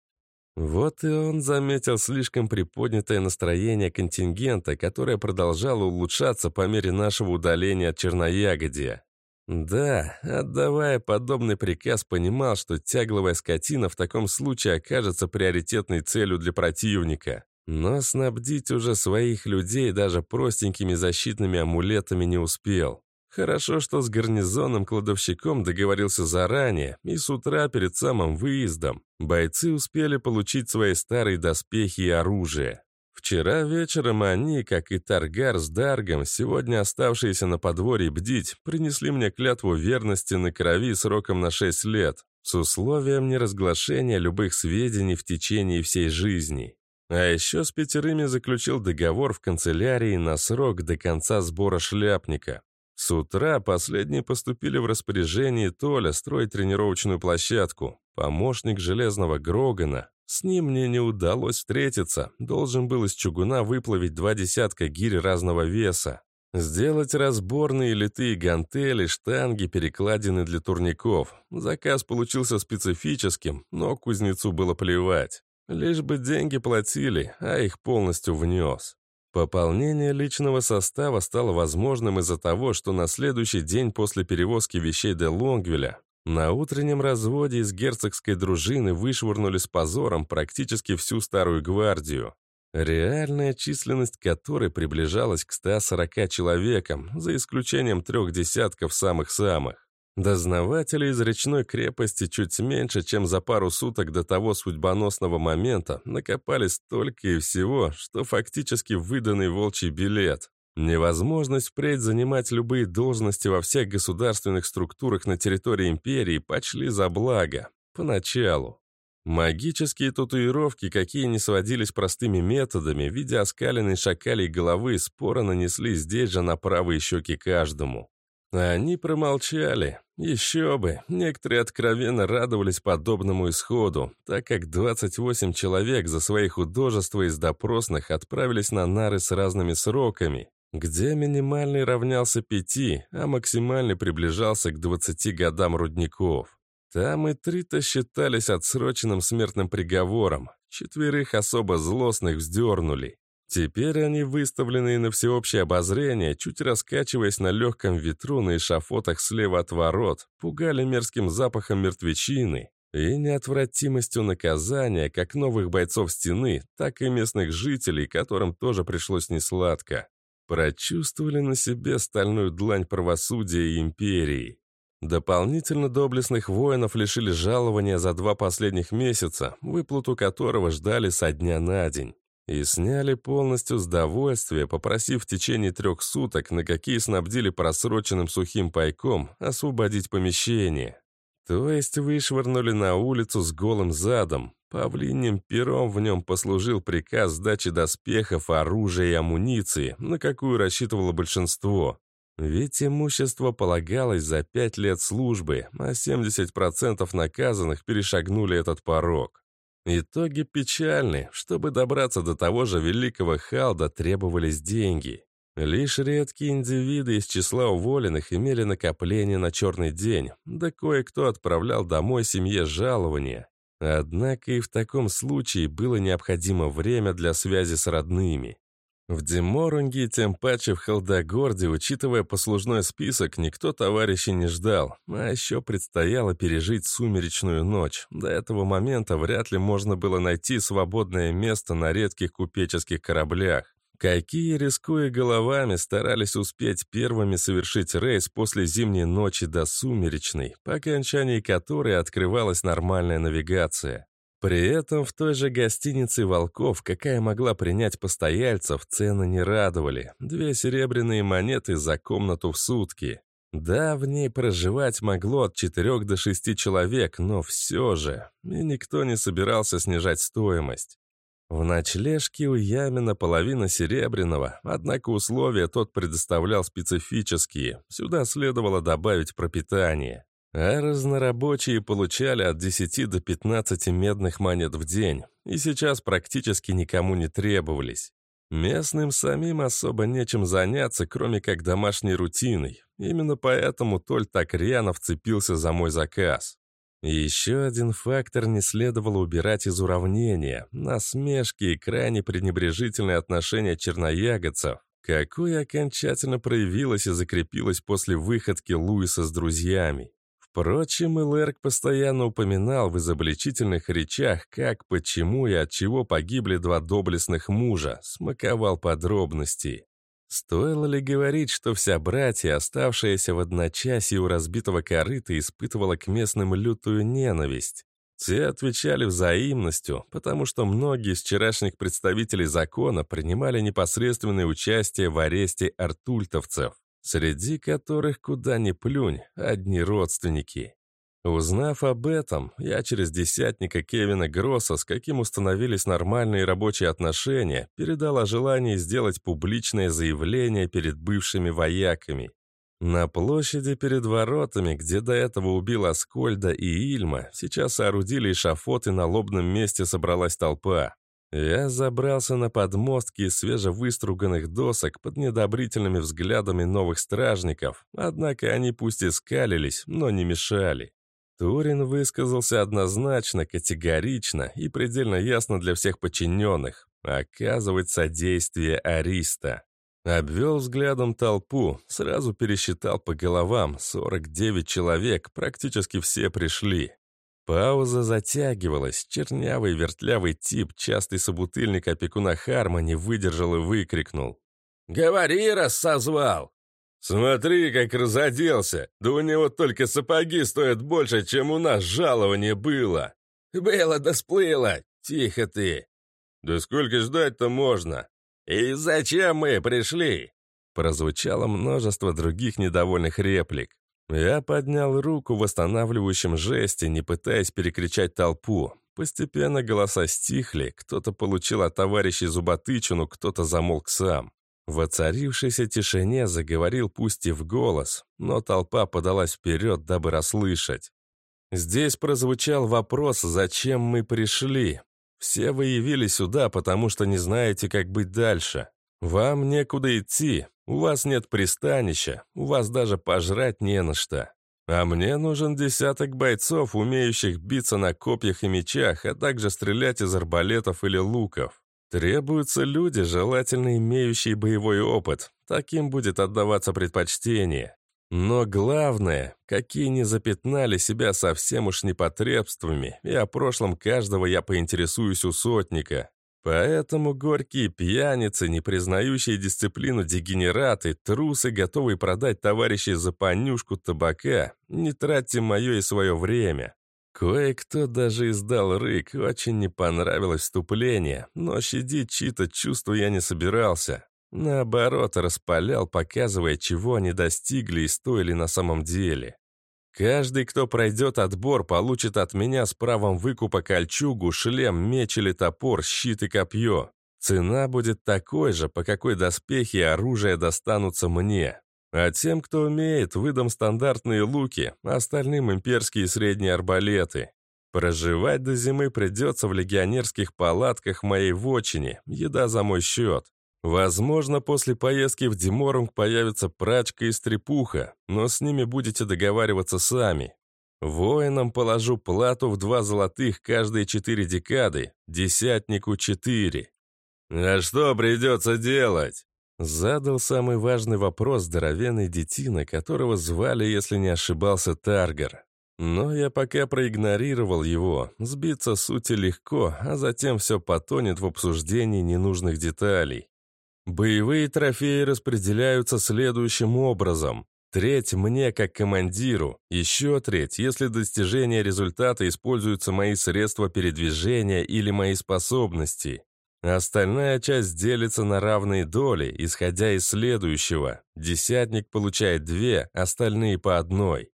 Вот и он заметил слишком приподнятое настроение контингента, которое продолжало улучшаться по мере нашего удаления от Черноягодия. Да, отдавая подобный приказ, понимал, что тягловая скотина в таком случае окажется приоритетной целью для противника. Но снабдить уже своих людей даже простенькими защитными амулетами не успел. Хорошо, что с гарнизонным-кладовщиком договорился заранее, и с утра перед самым выездом бойцы успели получить свои старые доспехи и оружие. Вчера вечером они, как и Таргар с Даргом, сегодня оставшиеся на подворье бдить, принесли мне клятву верности на крови сроком на 6 лет, с условием неразглашения любых сведений в течение всей жизни. А еще с пятерыми заключил договор в канцелярии на срок до конца сбора шляпника. С утра последние поступили в распоряжение Толя строить тренировочную площадку. Помощник Железного Грогана. С ним мне не удалось встретиться. Должен был из чугуна выплавить два десятка гирь разного веса. Сделать разборные литые гантели, штанги, перекладины для турников. Заказ получился специфическим, но кузнецу было плевать. Лишь бы деньги платили, а их полностью внес. Пополнение личного состава стало возможным из-за того, что на следующий день после перевозки вещей до Лонгвилля на утреннем разводе из герцогской дружины вышвырнули с позором практически всю старую гвардию, реальная численность которой приближалась к 140 человекам, за исключением трех десятков самых-самых. Дознаватели из речной крепости чуть меньше, чем за пару суток до того судьбоносного момента накопали столько и всего, что фактически выданный волчий билет. Невозможность впредь занимать любые должности во всех государственных структурах на территории империи почли за благо. Поначалу. Магические татуировки, какие не сводились простыми методами, в виде оскаленной шакалей головы, споро нанесли здесь же на правые щеки каждому. Они промолчали. Еще бы, некоторые откровенно радовались подобному исходу, так как 28 человек за свои художества из допросных отправились на нары с разными сроками, где минимальный равнялся пяти, а максимальный приближался к 20 годам рудников. Там и три-то считались отсроченным смертным приговором, четверых особо злостных вздернули. Теперь они, выставленные на всеобщее обозрение, чуть раскачиваясь на легком ветру на эшафотах слева от ворот, пугали мерзким запахом мертвечины и неотвратимостью наказания как новых бойцов стены, так и местных жителей, которым тоже пришлось несладко. Прочувствовали на себе стальную длань правосудия и империи. Дополнительно доблестных воинов лишили жалования за два последних месяца, выплату которого ждали со дня на день. И сняли полностью с довольствия, попросив в течение трех суток, на какие снабдили просроченным сухим пайком, освободить помещение. То есть вышвырнули на улицу с голым задом. Павлиним пером в нем послужил приказ сдачи доспехов, оружия и амуниции, на какую рассчитывало большинство. Ведь имущество полагалось за пять лет службы, а 70% наказанных перешагнули этот порог. Итоги печальны. Чтобы добраться до того же великого Халда, требовались деньги. Лишь редкие индивиды из числа уволенных имели накопление на черный день, да кое-кто отправлял домой семье жалования. Однако и в таком случае было необходимо время для связи с родными. В Деморунге, тем паче в Халдагорде, учитывая послужной список, никто товарищей не ждал, а еще предстояло пережить сумеречную ночь. До этого момента вряд ли можно было найти свободное место на редких купеческих кораблях. Какие, рискуя головами, старались успеть первыми совершить рейс после зимней ночи до сумеречной, по окончании которой открывалась нормальная навигация. При этом в той же гостинице «Волков», какая могла принять постояльцев, цены не радовали. Две серебряные монеты за комнату в сутки. Да, в ней проживать могло от четырех до шести человек, но все же. И никто не собирался снижать стоимость. В ночлежке у Ямина половина серебряного, однако условия тот предоставлял специфические. Сюда следовало добавить пропитание а разнорабочие получали от 10 до 15 медных монет в день, и сейчас практически никому не требовались. Местным самим особо нечем заняться, кроме как домашней рутиной. Именно поэтому Толь так рьяно вцепился за мой заказ. Еще один фактор не следовало убирать из уравнения – насмешки и крайне пренебрежительное отношение черноягодцев, какое окончательно проявилось и закрепилось после выходки Луиса с друзьями. Впрочем, Элэрк постоянно упоминал в изобличительных речах, как, почему и от чего погибли два доблестных мужа, смаковал подробности. Стоило ли говорить, что вся братья, оставшаяся в одночасье у разбитого корыта, испытывала к местным лютую ненависть? Те отвечали взаимностью, потому что многие из вчерашних представителей закона принимали непосредственное участие в аресте артультовцев среди которых куда ни плюнь, одни родственники. Узнав об этом, я через десятника Кевина Гросса, с каким установились нормальные рабочие отношения, передал о желании сделать публичное заявление перед бывшими вояками. На площади перед воротами, где до этого убил Аскольда и Ильма, сейчас соорудили эшафот, и на лобном месте собралась толпа. Я забрался на подмостки из свежевыструганных досок под недобрительными взглядами новых стражников, однако они пусть и скалились, но не мешали. Турин высказался однозначно, категорично и предельно ясно для всех подчиненных. Оказывать содействие Ариста. Обвел взглядом толпу, сразу пересчитал по головам, 49 человек, практически все пришли. Пауза затягивалась, чернявый вертлявый тип, частый собутыльник опекуна Харма, не выдержал и выкрикнул. «Говори, раз созвал!» «Смотри, как разоделся! Да у него только сапоги стоят больше, чем у нас жалование было!» «Было да сплыло! Тихо ты!» «Да сколько ждать-то можно?» «И зачем мы пришли?» Прозвучало множество других недовольных реплик. Я поднял руку в восстанавливающем жесте, не пытаясь перекричать толпу. Постепенно голоса стихли, кто-то получил от товарищей зуботычину, кто-то замолк сам. В оцарившейся тишине заговорил пусть и в голос, но толпа подалась вперед, дабы расслышать. Здесь прозвучал вопрос, зачем мы пришли. Все вы явились сюда, потому что не знаете, как быть дальше. Вам некуда идти, у вас нет пристанища, у вас даже пожрать не на что. А мне нужен десяток бойцов, умеющих биться на копьях и мечах, а также стрелять из арбалетов или луков. Требуются люди, желательно имеющие боевой опыт. Таким будет отдаваться предпочтение. Но главное, какие не запятнали себя совсем уж непотребствами, и о прошлом каждого я поинтересуюсь у сотника. Поэтому горькие пьяницы, не признающие дисциплину дегенераты, трусы, готовые продать товарищей за понюшку табака, не тратьте мое и свое время. Кое-кто даже издал рык, очень не понравилось вступление, но щадить чьи-то чувства я не собирался. Наоборот, распалял, показывая, чего они достигли и стоили на самом деле. Каждый, кто пройдет отбор, получит от меня с правом выкупа кольчугу, шлем, меч или топор, щит и копье. Цена будет такой же, по какой доспехи и оружие достанутся мне. А тем, кто умеет, выдам стандартные луки, остальным имперские и средние арбалеты. Проживать до зимы придется в легионерских палатках моей вотчине, еда за мой счет. Возможно, после поездки в Диморунг появится прачка и стрепуха, но с ними будете договариваться сами. Воинам положу плату в два золотых каждые четыре декады, десятнику четыре. «А что придется делать?» Задал самый важный вопрос здоровенный детина, которого звали, если не ошибался, Таргар. Но я пока проигнорировал его. Сбиться с сути легко, а затем все потонет в обсуждении ненужных деталей. Боевые трофеи распределяются следующим образом. Треть мне как командиру, еще треть, если достижение результата используются мои средства передвижения или мои способности. Остальная часть делится на равные доли, исходя из следующего. Десятник получает две, остальные по одной.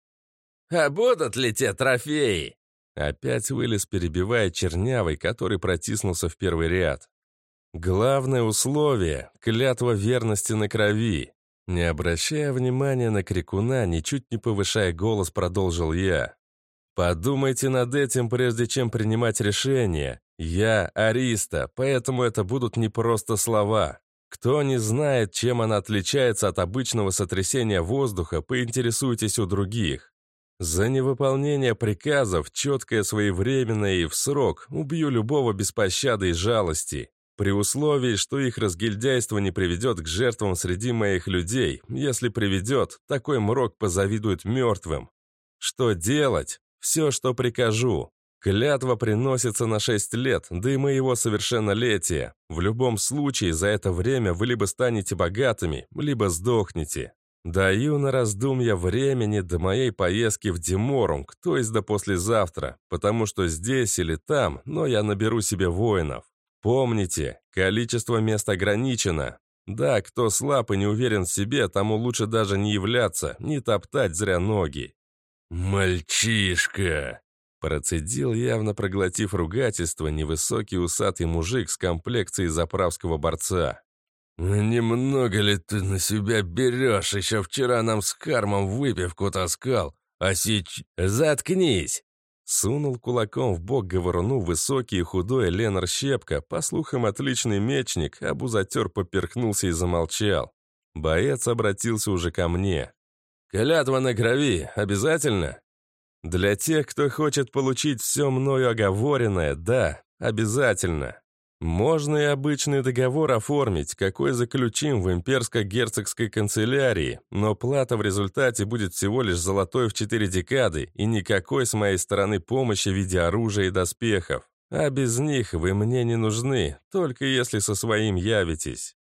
«А будут ли те трофеи?» Опять вылез, перебивая чернявый, который протиснулся в первый ряд. Главное условие — клятва верности на крови. Не обращая внимания на крикуна, ничуть не повышая голос, продолжил я. Подумайте над этим, прежде чем принимать решение. Я Ариста, поэтому это будут не просто слова. Кто не знает, чем она отличается от обычного сотрясения воздуха, поинтересуйтесь у других. За невыполнение приказов, четкое своевременное и в срок, убью любого без пощады и жалости. При условии, что их разгильдяйство не приведет к жертвам среди моих людей, если приведет, такой мрок позавидует мертвым. Что делать? Все, что прикажу. Клятва приносится на шесть лет, да и моего совершеннолетия. В любом случае, за это время вы либо станете богатыми, либо сдохнете. Даю на раздумья времени до моей поездки в Диморунг, то есть до послезавтра, потому что здесь или там, но я наберу себе воинов. Помните, количество мест ограничено. Да, кто слаб и не уверен в себе, тому лучше даже не являться, не топтать зря ноги. «Мальчишка!» Процедил, явно проглотив ругательство, невысокий усатый мужик с комплекцией заправского борца. «Немного ли ты на себя берешь? Еще вчера нам с Хармом выпивку таскал, а сейчас...» «Заткнись!» Сунул кулаком в бок говоруну высокий и худой Ленар Щепка, по слухам отличный мечник, а бузатер поперхнулся и замолчал. Боец обратился уже ко мне. «Клятва на крови, обязательно?» «Для тех, кто хочет получить все мною оговоренное, да, обязательно. Можно и обычный договор оформить, какой заключим в имперско-герцогской канцелярии, но плата в результате будет всего лишь золотой в четыре декады и никакой с моей стороны помощи в виде оружия и доспехов. А без них вы мне не нужны, только если со своим явитесь.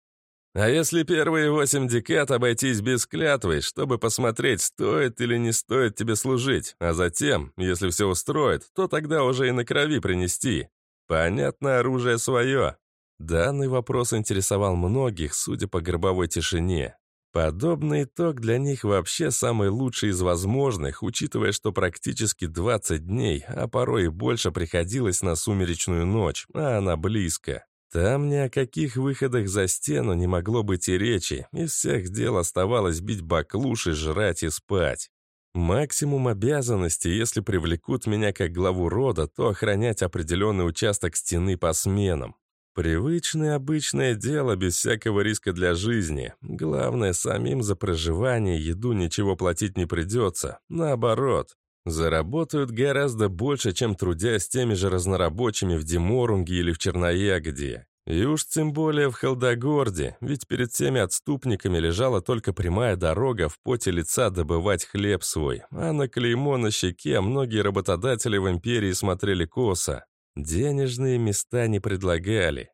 А если первые восемь декад обойтись без клятвы, чтобы посмотреть, стоит или не стоит тебе служить, а затем, если все устроит, то тогда уже и на крови принести. Понятно, оружие свое. Данный вопрос интересовал многих, судя по гробовой тишине. Подобный итог для них вообще самый лучший из возможных, учитывая, что практически 20 дней, а порой и больше приходилось на сумеречную ночь, а она близко. Там ни о каких выходах за стену не могло быть и речи, из всех дел оставалось бить баклуши, жрать и спать. Максимум обязанностей, если привлекут меня как главу рода, то охранять определенный участок стены по сменам. Привычное обычное дело, без всякого риска для жизни. Главное, самим за проживание еду ничего платить не придется. Наоборот, заработают гораздо больше, чем трудясь теми же разнорабочими в Деморунге или в Черноягоде. И уж тем более в Халдогорде, ведь перед всеми отступниками лежала только прямая дорога в поте лица добывать хлеб свой, а на клеймо на щеке многие работодатели в империи смотрели косо. Денежные места не предлагали.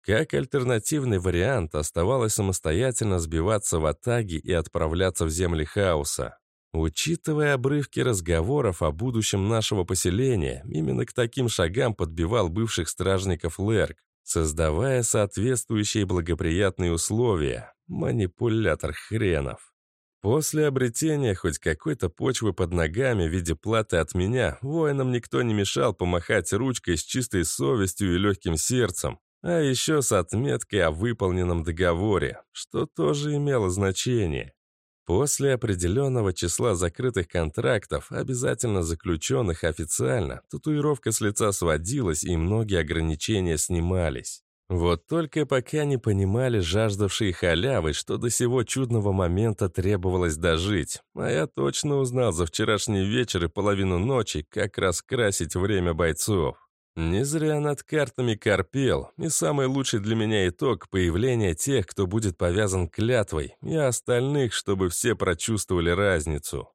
Как альтернативный вариант оставалось самостоятельно сбиваться в атаги и отправляться в земли хаоса. Учитывая обрывки разговоров о будущем нашего поселения, именно к таким шагам подбивал бывших стражников Лерк создавая соответствующие благоприятные условия. Манипулятор хренов. После обретения хоть какой-то почвы под ногами в виде платы от меня, воинам никто не мешал помахать ручкой с чистой совестью и легким сердцем, а еще с отметкой о выполненном договоре, что тоже имело значение. После определенного числа закрытых контрактов, обязательно заключенных официально, татуировка с лица сводилась и многие ограничения снимались. Вот только пока не понимали жаждавшие халявы, что до сего чудного момента требовалось дожить. А я точно узнал за вчерашний вечер и половину ночи, как раскрасить время бойцов. Не зря над картами корпел, и самый лучший для меня итог — появление тех, кто будет повязан клятвой, и остальных, чтобы все прочувствовали разницу.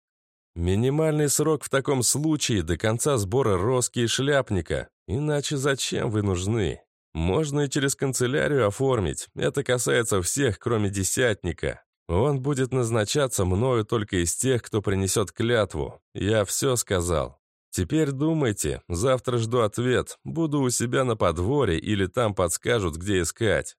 Минимальный срок в таком случае до конца сбора роски и шляпника, иначе зачем вы нужны? Можно и через канцелярию оформить, это касается всех, кроме десятника. Он будет назначаться мною только из тех, кто принесет клятву. Я все сказал. Теперь думайте, завтра жду ответ, буду у себя на подворье или там подскажут, где искать.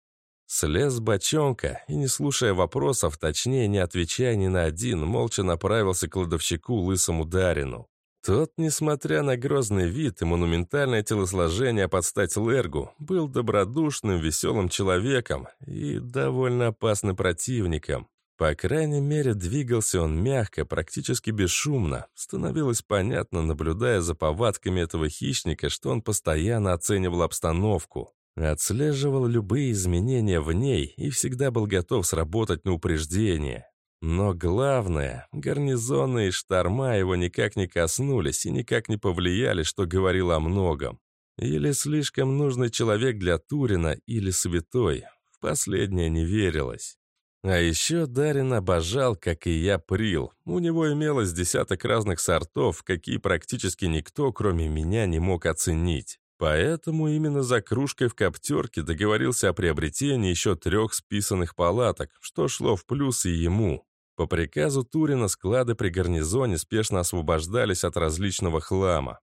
Слез бочонка и, не слушая вопросов, точнее не отвечая ни на один, молча направился к кладовщику лысому Дарину. Тот, несмотря на грозный вид и монументальное телосложение под стать Лергу, был добродушным, веселым человеком и довольно опасным противником. По крайней мере, двигался он мягко, практически бесшумно. Становилось понятно, наблюдая за повадками этого хищника, что он постоянно оценивал обстановку, отслеживал любые изменения в ней и всегда был готов сработать на упреждение. Но главное, гарнизоны и шторма его никак не коснулись и никак не повлияли, что говорило о многом. Или слишком нужный человек для Турина, или святой. В последнее не верилось. А еще Дарин обожал, как и я, прил. У него имелось десяток разных сортов, какие практически никто, кроме меня, не мог оценить. Поэтому именно за кружкой в коптерке договорился о приобретении еще трех списанных палаток, что шло в плюс и ему. По приказу Турина склады при гарнизоне спешно освобождались от различного хлама.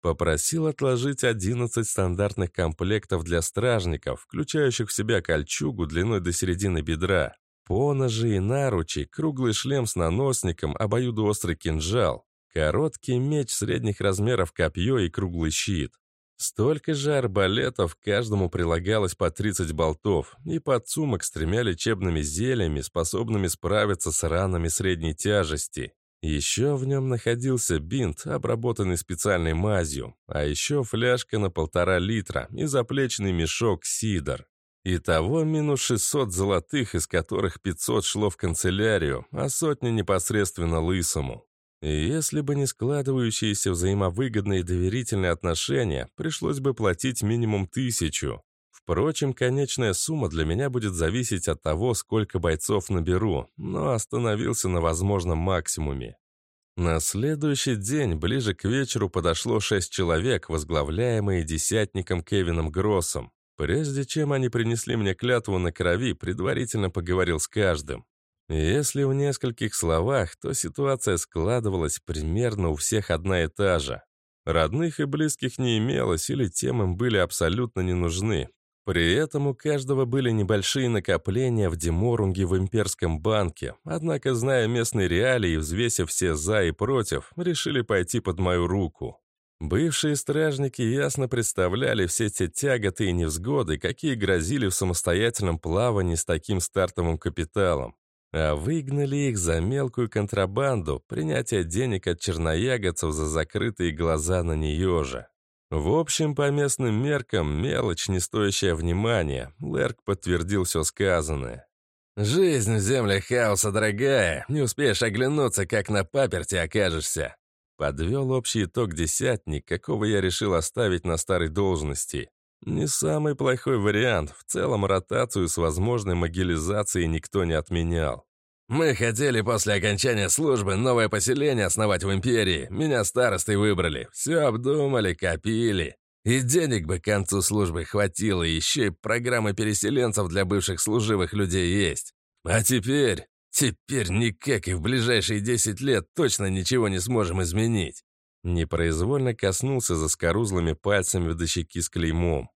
Попросил отложить 11 стандартных комплектов для стражников, включающих в себя кольчугу длиной до середины бедра, Поножи и наручи, круглый шлем с наносником, обоюдоострый кинжал, короткий меч средних размеров копье и круглый щит. Столько же арбалетов, каждому прилагалось по 30 болтов, и подсумок с тремя лечебными зельями, способными справиться с ранами средней тяжести. Еще в нем находился бинт, обработанный специальной мазью, а еще фляжка на полтора литра и заплечный мешок сидр. Итого минус 600 золотых, из которых 500 шло в канцелярию, а сотня непосредственно лысому. И если бы не складывающиеся взаимовыгодные доверительные отношения, пришлось бы платить минимум тысячу. Впрочем, конечная сумма для меня будет зависеть от того, сколько бойцов наберу, но остановился на возможном максимуме. На следующий день, ближе к вечеру, подошло шесть человек, возглавляемые десятником Кевином Гроссом. Прежде чем они принесли мне клятву на крови, предварительно поговорил с каждым. Если в нескольких словах, то ситуация складывалась примерно у всех одна и та же. Родных и близких не имелось, или тем им были абсолютно не нужны. При этом у каждого были небольшие накопления в Деморунге в имперском банке, однако, зная местные реалии и взвесив все «за» и «против», решили пойти под мою руку. Бывшие стражники ясно представляли все те тяготы и невзгоды, какие грозили в самостоятельном плавании с таким стартовым капиталом. А выгнали их за мелкую контрабанду, принятие денег от черноягодцев за закрытые глаза на нее же. В общем, по местным меркам, мелочь, не стоящая внимания. Лерк подтвердил все сказанное. «Жизнь в землях хаоса дорогая, не успеешь оглянуться, как на паперте окажешься. Подвел общий итог десятник, какого я решил оставить на старой должности. Не самый плохой вариант. В целом ротацию с возможной могилизацией никто не отменял. «Мы хотели после окончания службы новое поселение основать в Империи. Меня старостой выбрали. Все обдумали, копили. И денег бы к концу службы хватило, еще и программы переселенцев для бывших служивых людей есть. А теперь Теперь никак и в ближайшие 10 лет точно ничего не сможем изменить. Непроизвольно коснулся за скорузлыми пальцами водощеки с клеймом.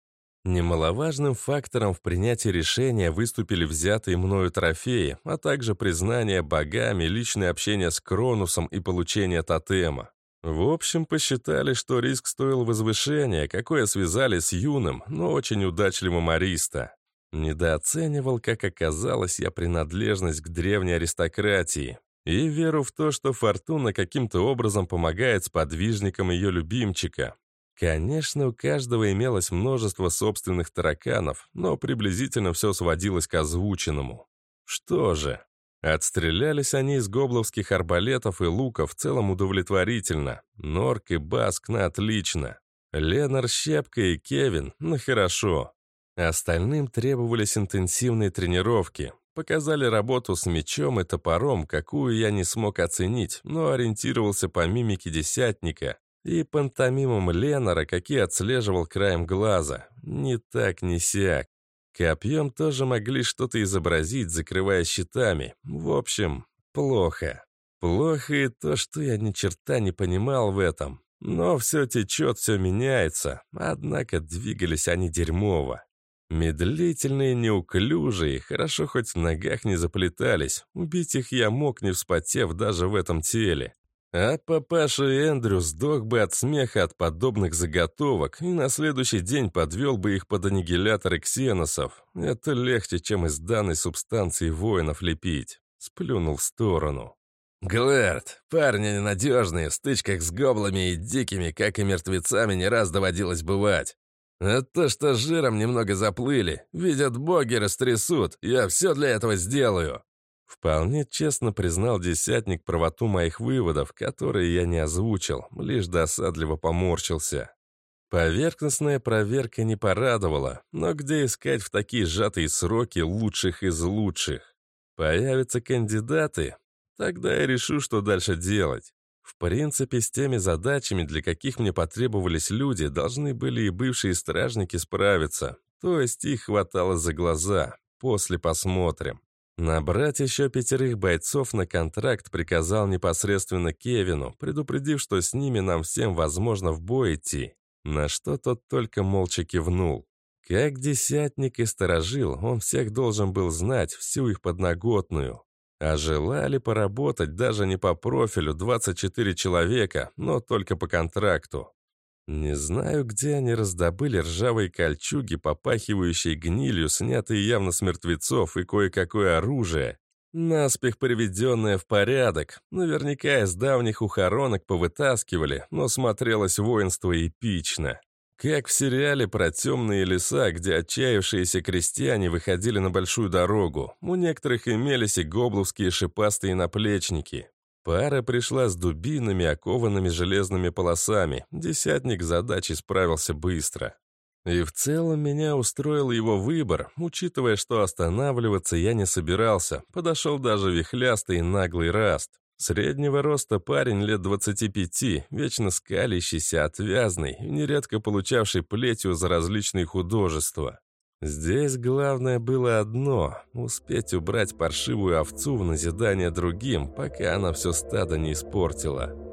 Немаловажным фактором в принятии решения выступили взятые мною трофеи, а также признание богами, личное общение с Кронусом и получение тотема. В общем, посчитали, что риск стоил возвышения, какое связали с юным, но очень удачливым Ариста. Недооценивал, как оказалось, я принадлежность к древней аристократии и веру в то, что Фортуна каким-то образом помогает сподвижникам ее любимчика. Конечно, у каждого имелось множество собственных тараканов, но приблизительно все сводилось к озвученному. Что же, отстрелялись они из гобловских арбалетов и луков в целом удовлетворительно. Норк и Баск на отлично. Ленар, Щепка и Кевин на хорошо. Остальным требовались интенсивные тренировки. Показали работу с мечом и топором, какую я не смог оценить, но ориентировался по мимике десятника и пантомимам Ленора, какие отслеживал краем глаза. Ни так, ни сяк. Копьем тоже могли что-то изобразить, закрывая щитами. В общем, плохо. Плохо и то, что я ни черта не понимал в этом. Но все течет, все меняется. Однако двигались они дерьмово. Медлительные, неуклюжие, хорошо хоть в ногах не заплетались. Убить их я мог, не вспотев даже в этом теле. А папаша Эндрю сдох бы от смеха от подобных заготовок и на следующий день подвел бы их под аннигиляторы ксеносов. Это легче, чем из данной субстанции воинов лепить. Сплюнул в сторону. «Глэрд, парни ненадежные, в стычках с гоблами и дикими, как и мертвецами, не раз доводилось бывать. А то, что жиром немного заплыли, видят боги, растрясут, я все для этого сделаю». Вполне честно признал десятник правоту моих выводов, которые я не озвучил, лишь досадливо поморщился. Поверхностная проверка не порадовала, но где искать в такие сжатые сроки лучших из лучших? Появятся кандидаты? Тогда я решу, что дальше делать. В принципе, с теми задачами, для каких мне потребовались люди, должны были и бывшие стражники справиться. То есть их хватало за глаза. После посмотрим. Набрать еще пятерых бойцов на контракт приказал непосредственно Кевину, предупредив, что с ними нам всем возможно в бой идти. На что тот только молча кивнул. Как десятник и сторожил, он всех должен был знать, всю их подноготную. А желали поработать даже не по профилю 24 человека, но только по контракту. Не знаю, где они раздобыли ржавые кольчуги, попахивающие гнилью, снятые явно с мертвецов, и кое-какое оружие, наспех приведенное в порядок. Наверняка из давних ухоронок повытаскивали, но смотрелось воинство эпично. Как в сериале про темные леса, где отчаявшиеся крестьяне выходили на большую дорогу. У некоторых имелись и гобловские шипастые наплечники. Пара пришла с дубинами, окованными железными полосами. Десятник задачи справился быстро. И в целом меня устроил его выбор, учитывая, что останавливаться я не собирался. Подошел даже вихлястый и наглый раст. Среднего роста парень лет 25, вечно скалящийся, отвязный нередко получавший плетью за различные художества. Здесь главное было одно — успеть убрать паршивую овцу в назидание другим, пока она все стадо не испортила.